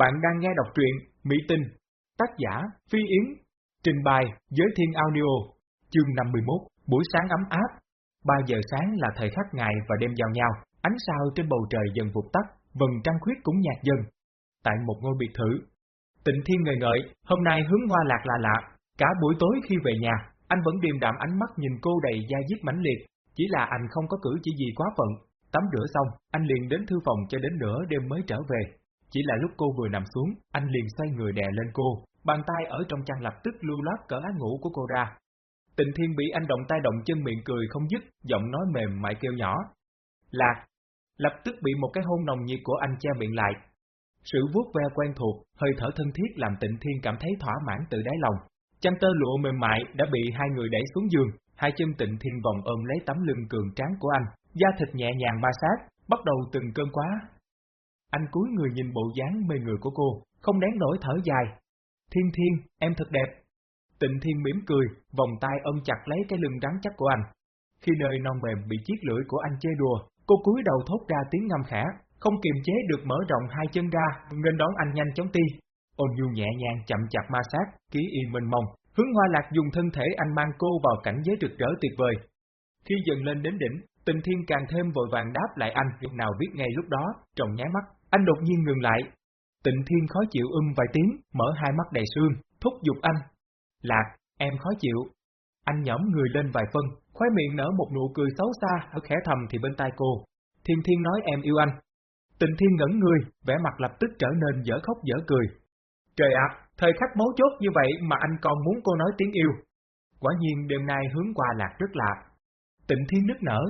Bạn đang nghe đọc truyện Mỹ Tinh, tác giả Phi Yến, trình bày Giới Thiên Audio, chương 51, buổi sáng ấm áp. 3 giờ sáng là thời khắc ngày và đêm giao nhau, ánh sao trên bầu trời dần vụt tắt, vầng trăng khuyết cũng nhạt dần. Tại một ngôi biệt thự, Tịnh Thiên ngời ngợi, hôm nay hướng hoa lạc là lạ, cả buổi tối khi về nhà, anh vẫn điềm đạm ánh mắt nhìn cô đầy da diết mãnh liệt, chỉ là anh không có cử chỉ gì quá phận. Tắm rửa xong, anh liền đến thư phòng cho đến nửa đêm mới trở về. Chỉ là lúc cô vừa nằm xuống, anh liền xoay người đè lên cô, bàn tay ở trong chăn lập tức lưu loát cỡ áo ngủ của cô ra. Tịnh Thiên bị anh động tay động chân miệng cười không dứt, giọng nói mềm mại kêu nhỏ. Lạc! Lập tức bị một cái hôn nồng nhiệt của anh che miệng lại. Sự vuốt ve quen thuộc, hơi thở thân thiết làm Tịnh Thiên cảm thấy thỏa mãn từ đáy lòng. Chăn tơ lụa mềm mại đã bị hai người đẩy xuống giường, hai chân Tịnh Thiên vòng ôm lấy tấm lưng cường tráng của anh, da thịt nhẹ nhàng ma sát, bắt đầu từng cơn quá, anh cúi người nhìn bộ dáng mê người của cô, không đáng nổi thở dài. Thiên Thiên, em thật đẹp. Tịnh Thiên mỉm cười, vòng tay ôm chặt lấy cái lưng rắn chắc của anh. Khi nơi non mềm bị chiếc lưỡi của anh chơi đùa, cô cúi đầu thốt ra tiếng ngâm khẽ, không kiềm chế được mở rộng hai chân ra, nên đón anh nhanh chóng ti. Ôn nhu nhẹ nhàng chậm chặt ma sát, ký y mênh mông, hướng hoa lạc dùng thân thể anh mang cô vào cảnh giới rực rỡ tuyệt vời. Khi dần lên đến đỉnh, tình thiên càng thêm vội vàng đáp lại anh, việc nào biết ngay lúc đó, trồng nháy mắt, anh đột nhiên ngừng lại. Tịnh Thiên khó chịu um vài tiếng, mở hai mắt đầy sương, thúc giục anh. Lạc, em khó chịu. Anh nhõm người lên vài phân, khóe miệng nở một nụ cười xấu xa, ở khẽ thầm thì bên tai cô. Thiên Thiên nói em yêu anh. Tịnh Thiên ngẩn người, vẻ mặt lập tức trở nên dở khóc dở cười. Trời ạ, thời khắc mấu chốt như vậy mà anh còn muốn cô nói tiếng yêu. Quả nhiên đêm nay hướng qua lạc rất lạ. Tịnh Thiên nức nở.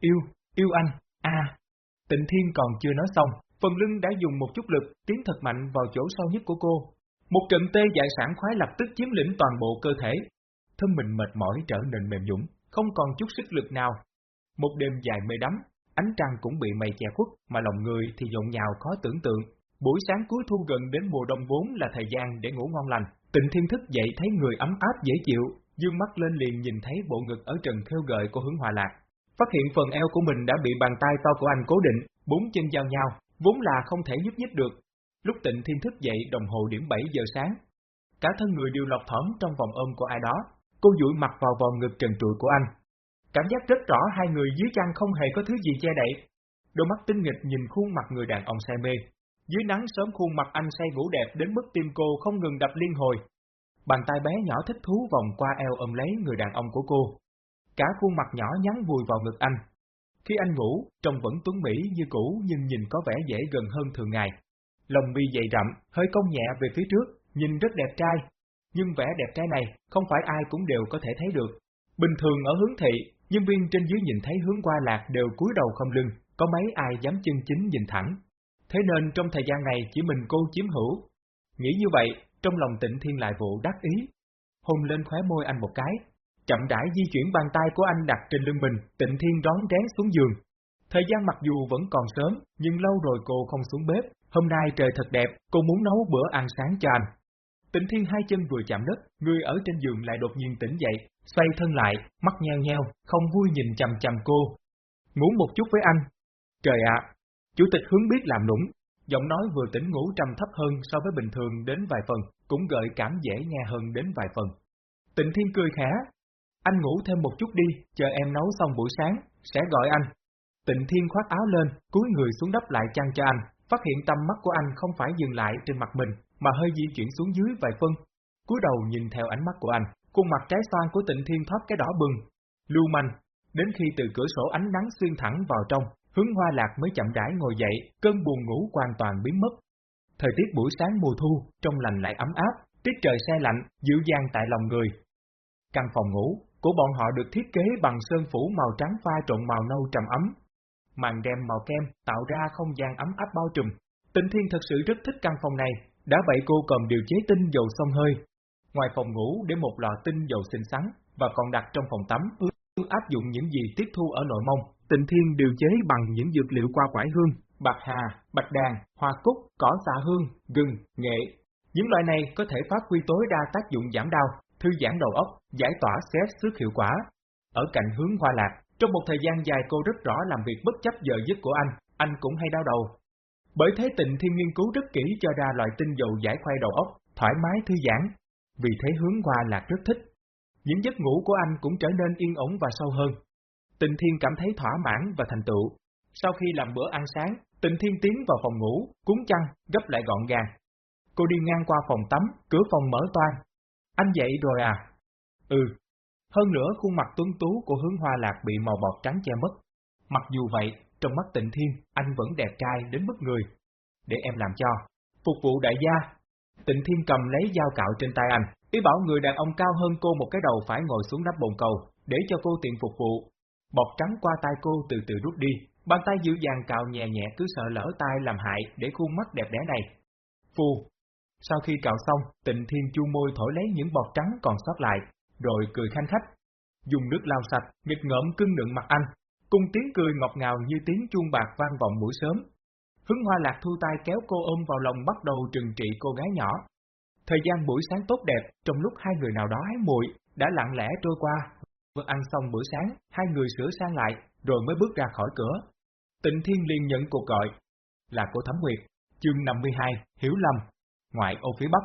Yêu, yêu anh, a. Tịnh Thiên còn chưa nói xong, phần lưng đã dùng một chút lực tiến thật mạnh vào chỗ sâu nhất của cô. Một trận tê dại sản khoái lập tức chiếm lĩnh toàn bộ cơ thể. Thân mình mệt mỏi trở nên mềm nhũng, không còn chút sức lực nào. Một đêm dài mê đắm, ánh trăng cũng bị mây che khuất, mà lòng người thì nhộn nhào khó tưởng tượng. Buổi sáng cuối thu gần đến mùa đông vốn là thời gian để ngủ ngon lành. Tịnh thiên thức dậy thấy người ấm áp dễ chịu, dương mắt lên liền nhìn thấy bộ ngực ở trần khêu gợi của hướng hòa lạc. Phát hiện phần eo của mình đã bị bàn tay to của anh cố định, bốn chân giao nhau, vốn là không thể nhúc nhích được. Lúc tịnh thiên thức dậy đồng hồ điểm 7 giờ sáng. Cả thân người đều lọt thỏm trong vòng ôm của ai đó, cô duỗi mặt vào vòng ngực trần trụi của anh. Cảm giác rất rõ hai người dưới chăn không hề có thứ gì che đậy. Đôi mắt tinh nghịch nhìn khuôn mặt người đàn ông say mê. Dưới nắng sớm khuôn mặt anh say ngủ đẹp đến mức tim cô không ngừng đập liên hồi. Bàn tay bé nhỏ thích thú vòng qua eo ôm lấy người đàn ông của cô. Cả khuôn mặt nhỏ nhắn vùi vào ngực anh, khi anh ngủ, trông vẫn tuấn mỹ như cũ nhưng nhìn có vẻ dễ gần hơn thường ngày. Lòng mi dày rậm, hơi cong nhẹ về phía trước, nhìn rất đẹp trai. Nhưng vẻ đẹp trai này, không phải ai cũng đều có thể thấy được. Bình thường ở hướng thị, nhân viên trên dưới nhìn thấy hướng qua lạc đều cúi đầu không lưng, có mấy ai dám chân chính nhìn thẳng. Thế nên trong thời gian này chỉ mình cô chiếm hữu. Nghĩ như vậy, trong lòng tịnh thiên lại vụ đắc ý. Hôn lên khóe môi anh một cái, Chậm rãi di chuyển bàn tay của anh đặt trên lưng mình, tịnh thiên đón rén xuống giường. Thời gian mặc dù vẫn còn sớm, nhưng lâu rồi cô không xuống bếp. Hôm nay trời thật đẹp, cô muốn nấu bữa ăn sáng cho anh. Tịnh thiên hai chân vừa chạm đất, người ở trên giường lại đột nhiên tỉnh dậy, xoay thân lại, mắt nheo nheo, không vui nhìn chầm chầm cô. Ngủ một chút với anh. Trời ạ! chủ tịch hướng biết làm nũng, giọng nói vừa tỉnh ngủ trầm thấp hơn so với bình thường đến vài phần, cũng gợi cảm dễ nghe hơn đến vài phần. Tịnh Thiên cười khẽ, anh ngủ thêm một chút đi, chờ em nấu xong buổi sáng, sẽ gọi anh. Tịnh Thiên khoác áo lên, cúi người xuống đắp lại chăn cho anh, phát hiện tâm mắt của anh không phải dừng lại trên mặt mình, mà hơi di chuyển xuống dưới vài phân. cúi đầu nhìn theo ánh mắt của anh, khuôn mặt trái xoan của Tịnh Thiên thoát cái đỏ bừng. Lưu manh, đến khi từ cửa sổ ánh nắng xuyên thẳng vào trong, hướng hoa lạc mới chậm rãi ngồi dậy, cơn buồn ngủ hoàn toàn biến mất. Thời tiết buổi sáng mùa thu, trong lành lại ấm áp, tiết trời xe lạnh, dịu dàng tại lòng người. Căn phòng ngủ, của bọn họ được thiết kế bằng sơn phủ màu trắng pha trộn màu nâu trầm ấm. Màn rèm màu kem tạo ra không gian ấm áp bao trùm. Tịnh Thiên thật sự rất thích căn phòng này, đã vậy cô còn điều chế tinh dầu xông hơi. Ngoài phòng ngủ để một lọ tinh dầu xinh xắn và còn đặt trong phòng tắm áp dụng những gì tiếp thu ở nội mông. Tịnh Thiên điều chế bằng những dược liệu qua quải hương, bạc hà, bạch đàn, hoa cúc, cỏ xạ hương, gừng, nghệ. Những loại này có thể phát huy tối đa tác dụng giảm đau, thư giãn đầu óc, giải tỏa stress sức hiệu quả. Ở cạnh hướng hoa lạc, trong một thời gian dài cô rất rõ làm việc bất chấp giờ giấc của anh, anh cũng hay đau đầu. Bởi thế tịnh thiên nghiên cứu rất kỹ cho ra loại tinh dầu giải khoai đầu óc, thoải mái thư giãn. Vì thế hướng hoa lạc rất thích. Những giấc ngủ của anh cũng trở nên yên ổn và sâu hơn. Tịnh thiên cảm thấy thỏa mãn và thành tựu. Sau khi làm bữa ăn sáng, tịnh thiên tiến vào phòng ngủ, cuốn chăn, gấp lại gọn gàng. Cô đi ngang qua phòng tắm, cửa phòng mở toan. Anh dậy rồi à? Ừ. Hơn nữa khuôn mặt tuấn tú của hướng hoa lạc bị màu bọt trắng che mất. Mặc dù vậy, trong mắt tịnh thiên, anh vẫn đẹp trai đến mức người. Để em làm cho. Phục vụ đại gia. Tịnh thiên cầm lấy dao cạo trên tay anh, ý bảo người đàn ông cao hơn cô một cái đầu phải ngồi xuống đắp bồn cầu, để cho cô tiện phục vụ. Bọt trắng qua tay cô từ từ rút đi, bàn tay dịu dàng cạo nhẹ nhẹ cứ sợ lỡ tay làm hại để khuôn mắt đẹp đẽ này. Phù. Sau khi cạo xong, tịnh thiên chu môi thổi lấy những bọt trắng còn sót lại, rồi cười khanh khách. Dùng nước lau sạch, nghịch ngợm cưng nựng mặt anh, cùng tiếng cười ngọt ngào như tiếng chuông bạc vang vọng buổi sớm. Hứng hoa lạc thu tay kéo cô ôm vào lòng bắt đầu trừng trị cô gái nhỏ. Thời gian buổi sáng tốt đẹp, trong lúc hai người nào đó hái muội đã lặng lẽ trôi qua. Vừa ăn xong bữa sáng, hai người sửa sang lại, rồi mới bước ra khỏi cửa. Tịnh Thiên liền nhận cuộc gọi. Là cô Thẩm Nguyệt, chương 52, Hiểu Lầm, ngoại ô phía Bắc.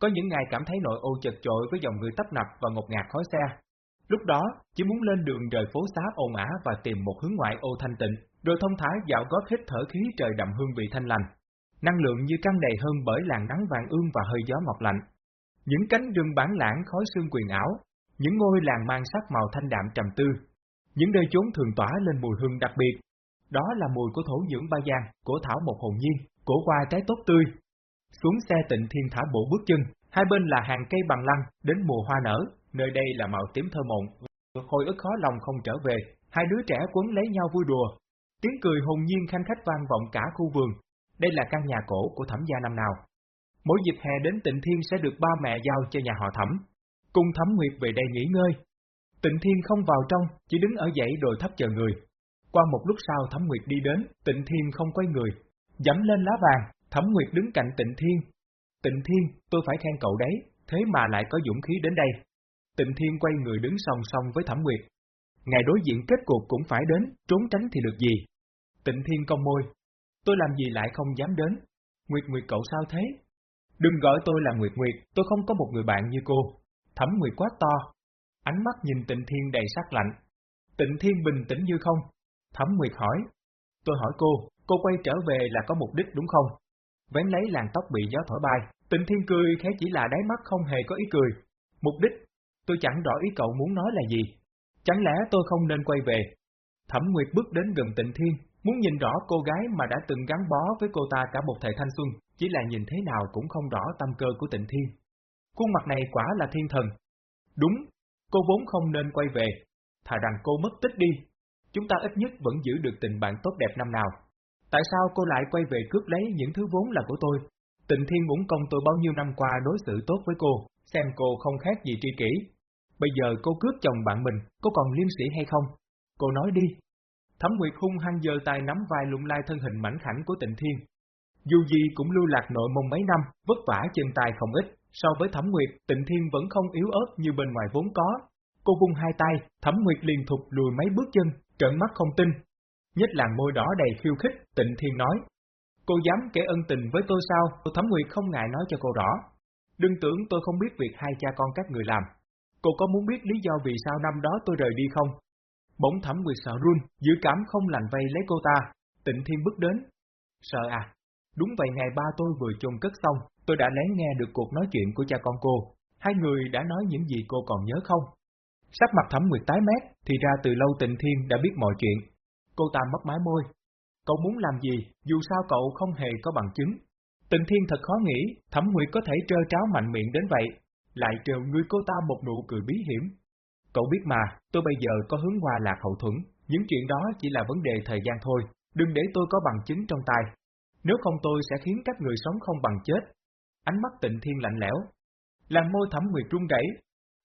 Có những ngày cảm thấy nội ô chật chội với dòng người tấp nập và ngột ngạt khói xe, Lúc đó, chỉ muốn lên đường rời phố xá ồn ả và tìm một hướng ngoại ô thanh tịnh, rồi thông thái dạo gót hít thở khí trời đậm hương vị thanh lành. Năng lượng như căng đầy hơn bởi làn nắng vàng ương và hơi gió ngọt lạnh. Những cánh rừng bản lãng khói sương quyền ảo, những ngôi làng mang sắc màu thanh đạm trầm tư, những nơi chốn thường tỏa lên mùi hương đặc biệt. Đó là mùi của thổ dưỡng ba giang, của thảo một hồn nhiên, của hoa trái tốt tươi. Xuống xe tịnh thiên thả bộ bước chân, hai bên là hàng cây bằng lăng, đến mùa hoa nở, nơi đây là màu tím thơ mộng. Hồi ức khó lòng không trở về, hai đứa trẻ quấn lấy nhau vui đùa. Tiếng cười hồn nhiên khanh khách vang vọng cả khu vườn. Đây là căn nhà cổ của thẩm gia năm nào. Mỗi dịp hè đến tịnh thiên sẽ được ba mẹ giao cho nhà họ thẩm. Cùng thẩm nguyệt về đây nghỉ ngơi. Tịnh thiên không vào trong, chỉ đứng ở dãy đồi thấp chờ người. Qua một lúc sau thẩm nguyệt đi đến, tịnh thiên không quay người. Dẫm lên lá vàng, thẩm nguyệt đứng cạnh tịnh thiên. Tịnh thiên, tôi phải khen cậu đấy, thế mà lại có dũng khí đến đây. Tịnh Thiên quay người đứng song song với Thẩm Nguyệt. Ngày đối diện kết cuộc cũng phải đến, trốn tránh thì được gì? Tịnh Thiên cong môi. Tôi làm gì lại không dám đến? Nguyệt Nguyệt cậu sao thế? Đừng gọi tôi là Nguyệt Nguyệt, tôi không có một người bạn như cô. Thẩm Nguyệt quá to. Ánh mắt nhìn Tịnh Thiên đầy sắc lạnh. Tịnh Thiên bình tĩnh như không. Thẩm Nguyệt hỏi. Tôi hỏi cô, cô quay trở về là có mục đích đúng không? Vén lấy làn tóc bị gió thổi bay, Tịnh Thiên cười khẽ chỉ là đáy mắt không hề có ý cười. Mục đích Tôi chẳng rõ ý cậu muốn nói là gì. Chẳng lẽ tôi không nên quay về? Thẩm Nguyệt bước đến gần tịnh thiên, muốn nhìn rõ cô gái mà đã từng gắn bó với cô ta cả một thời thanh xuân, chỉ là nhìn thế nào cũng không rõ tâm cơ của tịnh thiên. Khuôn mặt này quả là thiên thần. Đúng, cô vốn không nên quay về, thà rằng cô mất tích đi. Chúng ta ít nhất vẫn giữ được tình bạn tốt đẹp năm nào. Tại sao cô lại quay về cướp lấy những thứ vốn là của tôi? Tịnh thiên uổng công tôi bao nhiêu năm qua đối xử tốt với cô, xem cô không khác gì tri kỷ. Bây giờ cô cướp chồng bạn mình, có còn liêm sĩ hay không? Cô nói đi. Thẩm Nguyệt hung hăng giơ tay nắm vai lụng lai thân hình mảnh khảnh của tịnh thiên. Dù gì cũng lưu lạc nội mông mấy năm, vất vả chân tay không ít, so với Thẩm Nguyệt, tịnh thiên vẫn không yếu ớt như bên ngoài vốn có. Cô vung hai tay, Thẩm Nguyệt liền thụt lùi mấy bước chân, trợn mắt không tin nhất là môi đỏ đầy khiêu khích, tịnh thiên nói. Cô dám kể ân tình với tôi sao? Thẩm Nguyệt không ngại nói cho cô rõ. Đừng tưởng tôi không biết việc hai cha con các người làm. Cô có muốn biết lý do vì sao năm đó tôi rời đi không? Bỗng thẩm nguyệt sợ run, dự cảm không lành vây lấy cô ta. Tịnh thiên bước đến. Sợ à? Đúng vậy ngày ba tôi vừa chôn cất xong, tôi đã lén nghe được cuộc nói chuyện của cha con cô. Hai người đã nói những gì cô còn nhớ không? Sắc mặt thẩm nguyệt tái mét, thì ra từ lâu tịnh thiên đã biết mọi chuyện. Cô ta mất mái môi. Cậu muốn làm gì, dù sao cậu không hề có bằng chứng. Tịnh thiên thật khó nghĩ, thẩm nguyệt có thể trơ tráo mạnh miệng đến vậy, lại trêu ngươi cô ta một nụ cười bí hiểm. Cậu biết mà, tôi bây giờ có hướng hòa lạc hậu thuẫn, những chuyện đó chỉ là vấn đề thời gian thôi, đừng để tôi có bằng chứng trong tay. Nếu không tôi sẽ khiến các người sống không bằng chết. Ánh mắt tịnh thiên lạnh lẽo. Làm môi thẩm nguyệt run gãy.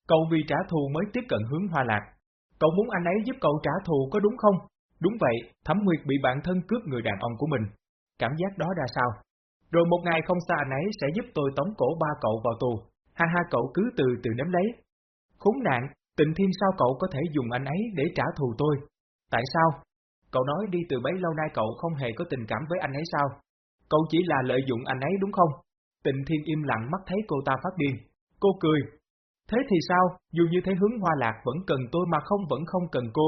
Cậu vì trả thù mới tiếp cận hướng hoa lạc. Cậu muốn anh ấy giúp cậu trả thù có đúng không? Đúng vậy, thẩm nguyệt bị bạn thân cướp người đàn ông của mình. Cảm giác đó ra sao? Rồi một ngày không xa anh ấy sẽ giúp tôi tống cổ ba cậu vào tù, ha ha cậu cứ từ từ nếm lấy. Khốn nạn, tịnh thiên sao cậu có thể dùng anh ấy để trả thù tôi? Tại sao? Cậu nói đi từ bấy lâu nay cậu không hề có tình cảm với anh ấy sao? cậu chỉ là lợi dụng anh ấy đúng không? Tịnh Thiên im lặng mắt thấy cô ta phát điên. Cô cười. Thế thì sao, dù như thế hướng hoa lạc vẫn cần tôi mà không vẫn không cần cô.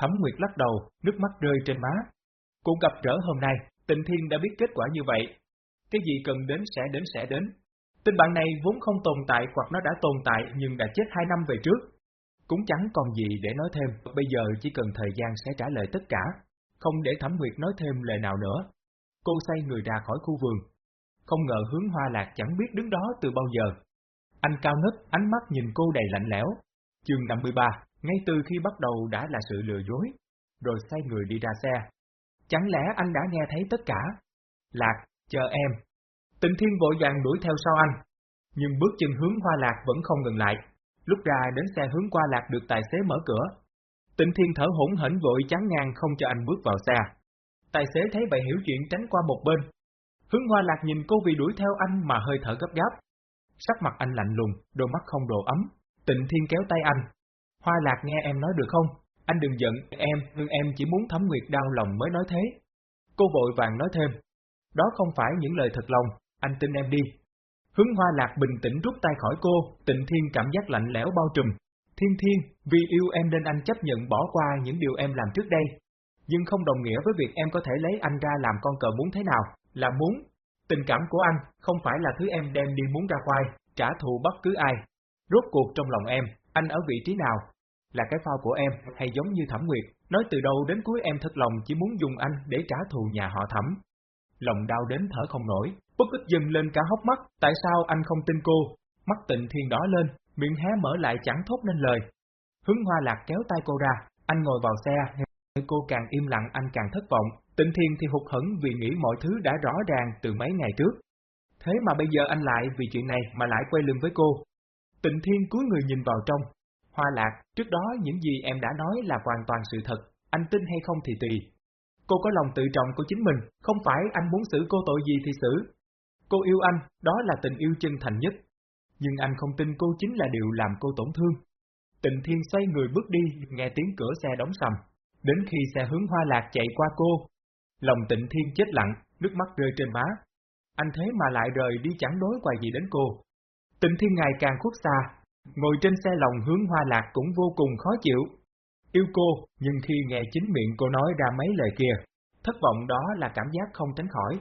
Thẩm Nguyệt lắc đầu, nước mắt rơi trên má. Cô gặp rỡ hôm nay, Tịnh Thiên đã biết kết quả như vậy. Cái gì cần đến sẽ đến sẽ đến. Tình bạn này vốn không tồn tại hoặc nó đã tồn tại nhưng đã chết hai năm về trước. Cũng chẳng còn gì để nói thêm, bây giờ chỉ cần thời gian sẽ trả lời tất cả, không để Thẩm Nguyệt nói thêm lời nào nữa. Cô xoay người ra khỏi khu vườn. Không ngờ hướng hoa lạc chẳng biết đứng đó từ bao giờ. Anh cao ngất, ánh mắt nhìn cô đầy lạnh lẽo. Chương 53, ngay từ khi bắt đầu đã là sự lừa dối, rồi sai người đi ra xe. Chẳng lẽ anh đã nghe thấy tất cả? Lạc, chờ em. Tịnh Thiên vội vàng đuổi theo sau anh. Nhưng bước chân hướng hoa lạc vẫn không ngừng lại. Lúc ra đến xe hướng qua lạc được tài xế mở cửa. Tịnh Thiên thở hỗn hển vội chán ngang không cho anh bước vào xe. Tài xế thấy vậy hiểu chuyện tránh qua một bên. Hướng hoa lạc nhìn cô vì đuổi theo anh mà hơi thở gấp gáp. Sắc mặt anh lạnh lùng, đôi mắt không đồ ấm. Tịnh Thiên kéo tay anh. Hoa lạc nghe em nói được không? Anh đừng giận, em, nhưng em chỉ muốn thấm nguyệt đau lòng mới nói thế. Cô vội vàng nói thêm. Đó không phải những lời thật lòng, anh tin em đi. Hướng hoa lạc bình tĩnh rút tay khỏi cô, tịnh thiên cảm giác lạnh lẽo bao trùm. Thiên thiên, vì yêu em nên anh chấp nhận bỏ qua những điều em làm trước đây. Nhưng không đồng nghĩa với việc em có thể lấy anh ra làm con cờ muốn thế nào, là muốn. Tình cảm của anh không phải là thứ em đem đi muốn ra khoai, trả thù bất cứ ai. Rốt cuộc trong lòng em, anh ở vị trí nào? Là cái phao của em hay giống như Thẩm Nguyệt, nói từ đầu đến cuối em thật lòng chỉ muốn dùng anh để trả thù nhà họ Thẩm. Lòng đau đến thở không nổi, bất ức dần lên cả hốc mắt, tại sao anh không tin cô? Mắt tịnh thiên đỏ lên, miệng hé mở lại chẳng thốt nên lời. Hướng hoa lạc kéo tay cô ra, anh ngồi vào xe, cô càng im lặng anh càng thất vọng, tịnh thiên thì hụt hẫng vì nghĩ mọi thứ đã rõ ràng từ mấy ngày trước. Thế mà bây giờ anh lại vì chuyện này mà lại quay lưng với cô. Tịnh thiên cúi người nhìn vào trong. Hoa lạc, trước đó những gì em đã nói là hoàn toàn sự thật, anh tin hay không thì tùy. Cô có lòng tự trọng của chính mình, không phải anh muốn xử cô tội gì thì xử. Cô yêu anh, đó là tình yêu chân thành nhất. Nhưng anh không tin cô chính là điều làm cô tổn thương. Tịnh Thiên xoay người bước đi, nghe tiếng cửa xe đóng sầm. Đến khi xe hướng hoa lạc chạy qua cô, lòng tịnh Thiên chết lặng, nước mắt rơi trên má. Anh thế mà lại rời đi chẳng đối quay gì đến cô. Tịnh Thiên ngày càng khuất xa, ngồi trên xe lòng hướng hoa lạc cũng vô cùng khó chịu. Yêu cô, nhưng khi nghe chính miệng cô nói ra mấy lời kia, thất vọng đó là cảm giác không tránh khỏi.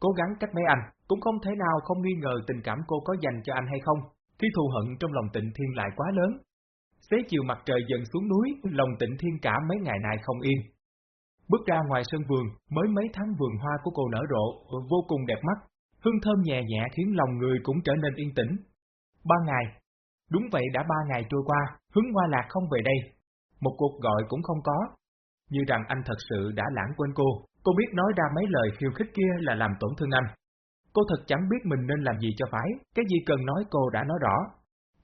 Cố gắng cách mấy anh, cũng không thể nào không nghi ngờ tình cảm cô có dành cho anh hay không, khi thù hận trong lòng tịnh thiên lại quá lớn. Xế chiều mặt trời dần xuống núi, lòng tịnh thiên cả mấy ngày nay không yên. Bước ra ngoài sân vườn, mới mấy tháng vườn hoa của cô nở rộ, vô cùng đẹp mắt, hương thơm nhẹ nhẹ khiến lòng người cũng trở nên yên tĩnh. Ba ngày. Đúng vậy đã ba ngày trôi qua, hướng hoa lạc không về đây. Một cuộc gọi cũng không có. Như rằng anh thật sự đã lãng quên cô, cô biết nói ra mấy lời khiêu khích kia là làm tổn thương anh. Cô thật chẳng biết mình nên làm gì cho phải, cái gì cần nói cô đã nói rõ.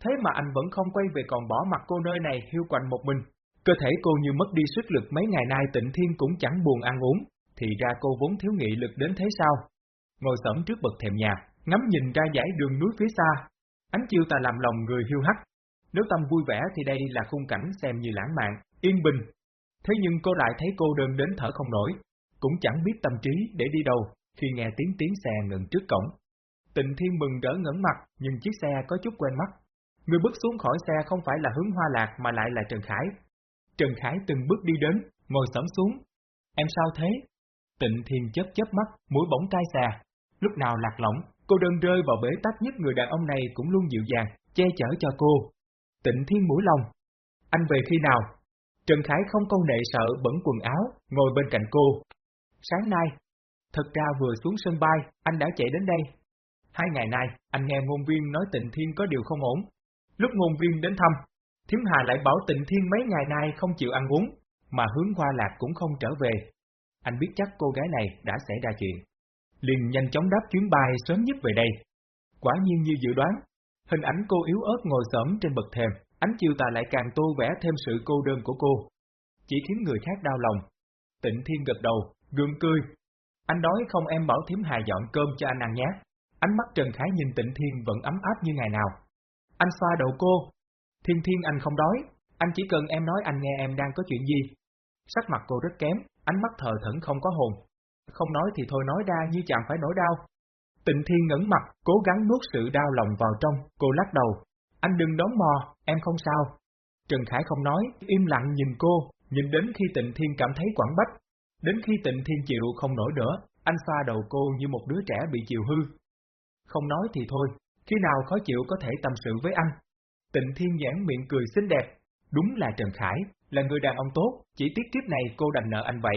Thế mà anh vẫn không quay về còn bỏ mặt cô nơi này hiu quạnh một mình. Cơ thể cô như mất đi sức lực mấy ngày nay tịnh thiên cũng chẳng buồn ăn uống, thì ra cô vốn thiếu nghị lực đến thế sao? Ngồi sẫm trước bậc thềm nhà, ngắm nhìn ra dãy đường núi phía xa. Ánh chiều tà làm lòng người hiu hắt. Nếu tâm vui vẻ thì đây là khung cảnh xem như lãng mạn, yên bình. Thế nhưng cô lại thấy cô đơn đến thở không nổi, cũng chẳng biết tâm trí để đi đâu, khi nghe tiếng tiếng xe ngừng trước cổng. Tịnh Thiên mừng rỡ ngẩn mặt, nhưng chiếc xe có chút quen mắt. Người bước xuống khỏi xe không phải là hướng hoa lạc mà lại là Trần Khải. Trần Khải từng bước đi đến, ngồi sẫm xuống. Em sao thế? Tịnh Thiên chớp chớp mắt, mũi bỗng cay xà. Lúc nào lạc lõng, cô đơn rơi vào bế tắc nhất người đàn ông này cũng luôn dịu dàng, che chở cho cô. Tịnh Thiên mũi lòng. Anh về khi nào? Trần Khải không câu nệ sợ bẩn quần áo, ngồi bên cạnh cô. Sáng nay, Thật ra vừa xuống sân bay, anh đã chạy đến đây. Hai ngày nay, anh nghe ngôn viên nói tịnh thiên có điều không ổn. Lúc ngôn viên đến thăm, Thiếm Hà lại bảo tịnh thiên mấy ngày nay không chịu ăn uống, mà hướng qua lạc cũng không trở về. Anh biết chắc cô gái này đã xảy ra chuyện. Liền nhanh chóng đáp chuyến bay sớm nhất về đây. Quả nhiên như dự đoán, hình ảnh cô yếu ớt ngồi sớm trên bậc thềm, ánh chiều tà lại càng tô vẽ thêm sự cô đơn của cô. Chỉ khiến người khác đau lòng. Tịnh Thiên gật đầu, gượng cười, anh nói không em bảo thiếm hà dọn cơm cho anh ăn nhé. Ánh mắt Trần Khải nhìn tịnh thiên vẫn ấm áp như ngày nào. Anh xoa đầu cô. Thiên thiên anh không đói, anh chỉ cần em nói anh nghe em đang có chuyện gì. Sắc mặt cô rất kém, ánh mắt thờ thẫn không có hồn không nói thì thôi nói ra như chẳng phải nỗi đau. Tịnh Thiên ngẩn mặt, cố gắng nuốt sự đau lòng vào trong, cô lắc đầu. Anh đừng đón mò, em không sao. Trần Khải không nói, im lặng nhìn cô, nhìn đến khi Tịnh Thiên cảm thấy quảng bách. Đến khi Tịnh Thiên chịu không nổi nữa, anh xoa đầu cô như một đứa trẻ bị chiều hư. Không nói thì thôi, khi nào khó chịu có thể tâm sự với anh. Tịnh Thiên giãn miệng cười xinh đẹp, đúng là Trần Khải, là người đàn ông tốt, chỉ tiếc kiếp này cô đành nợ anh vậy.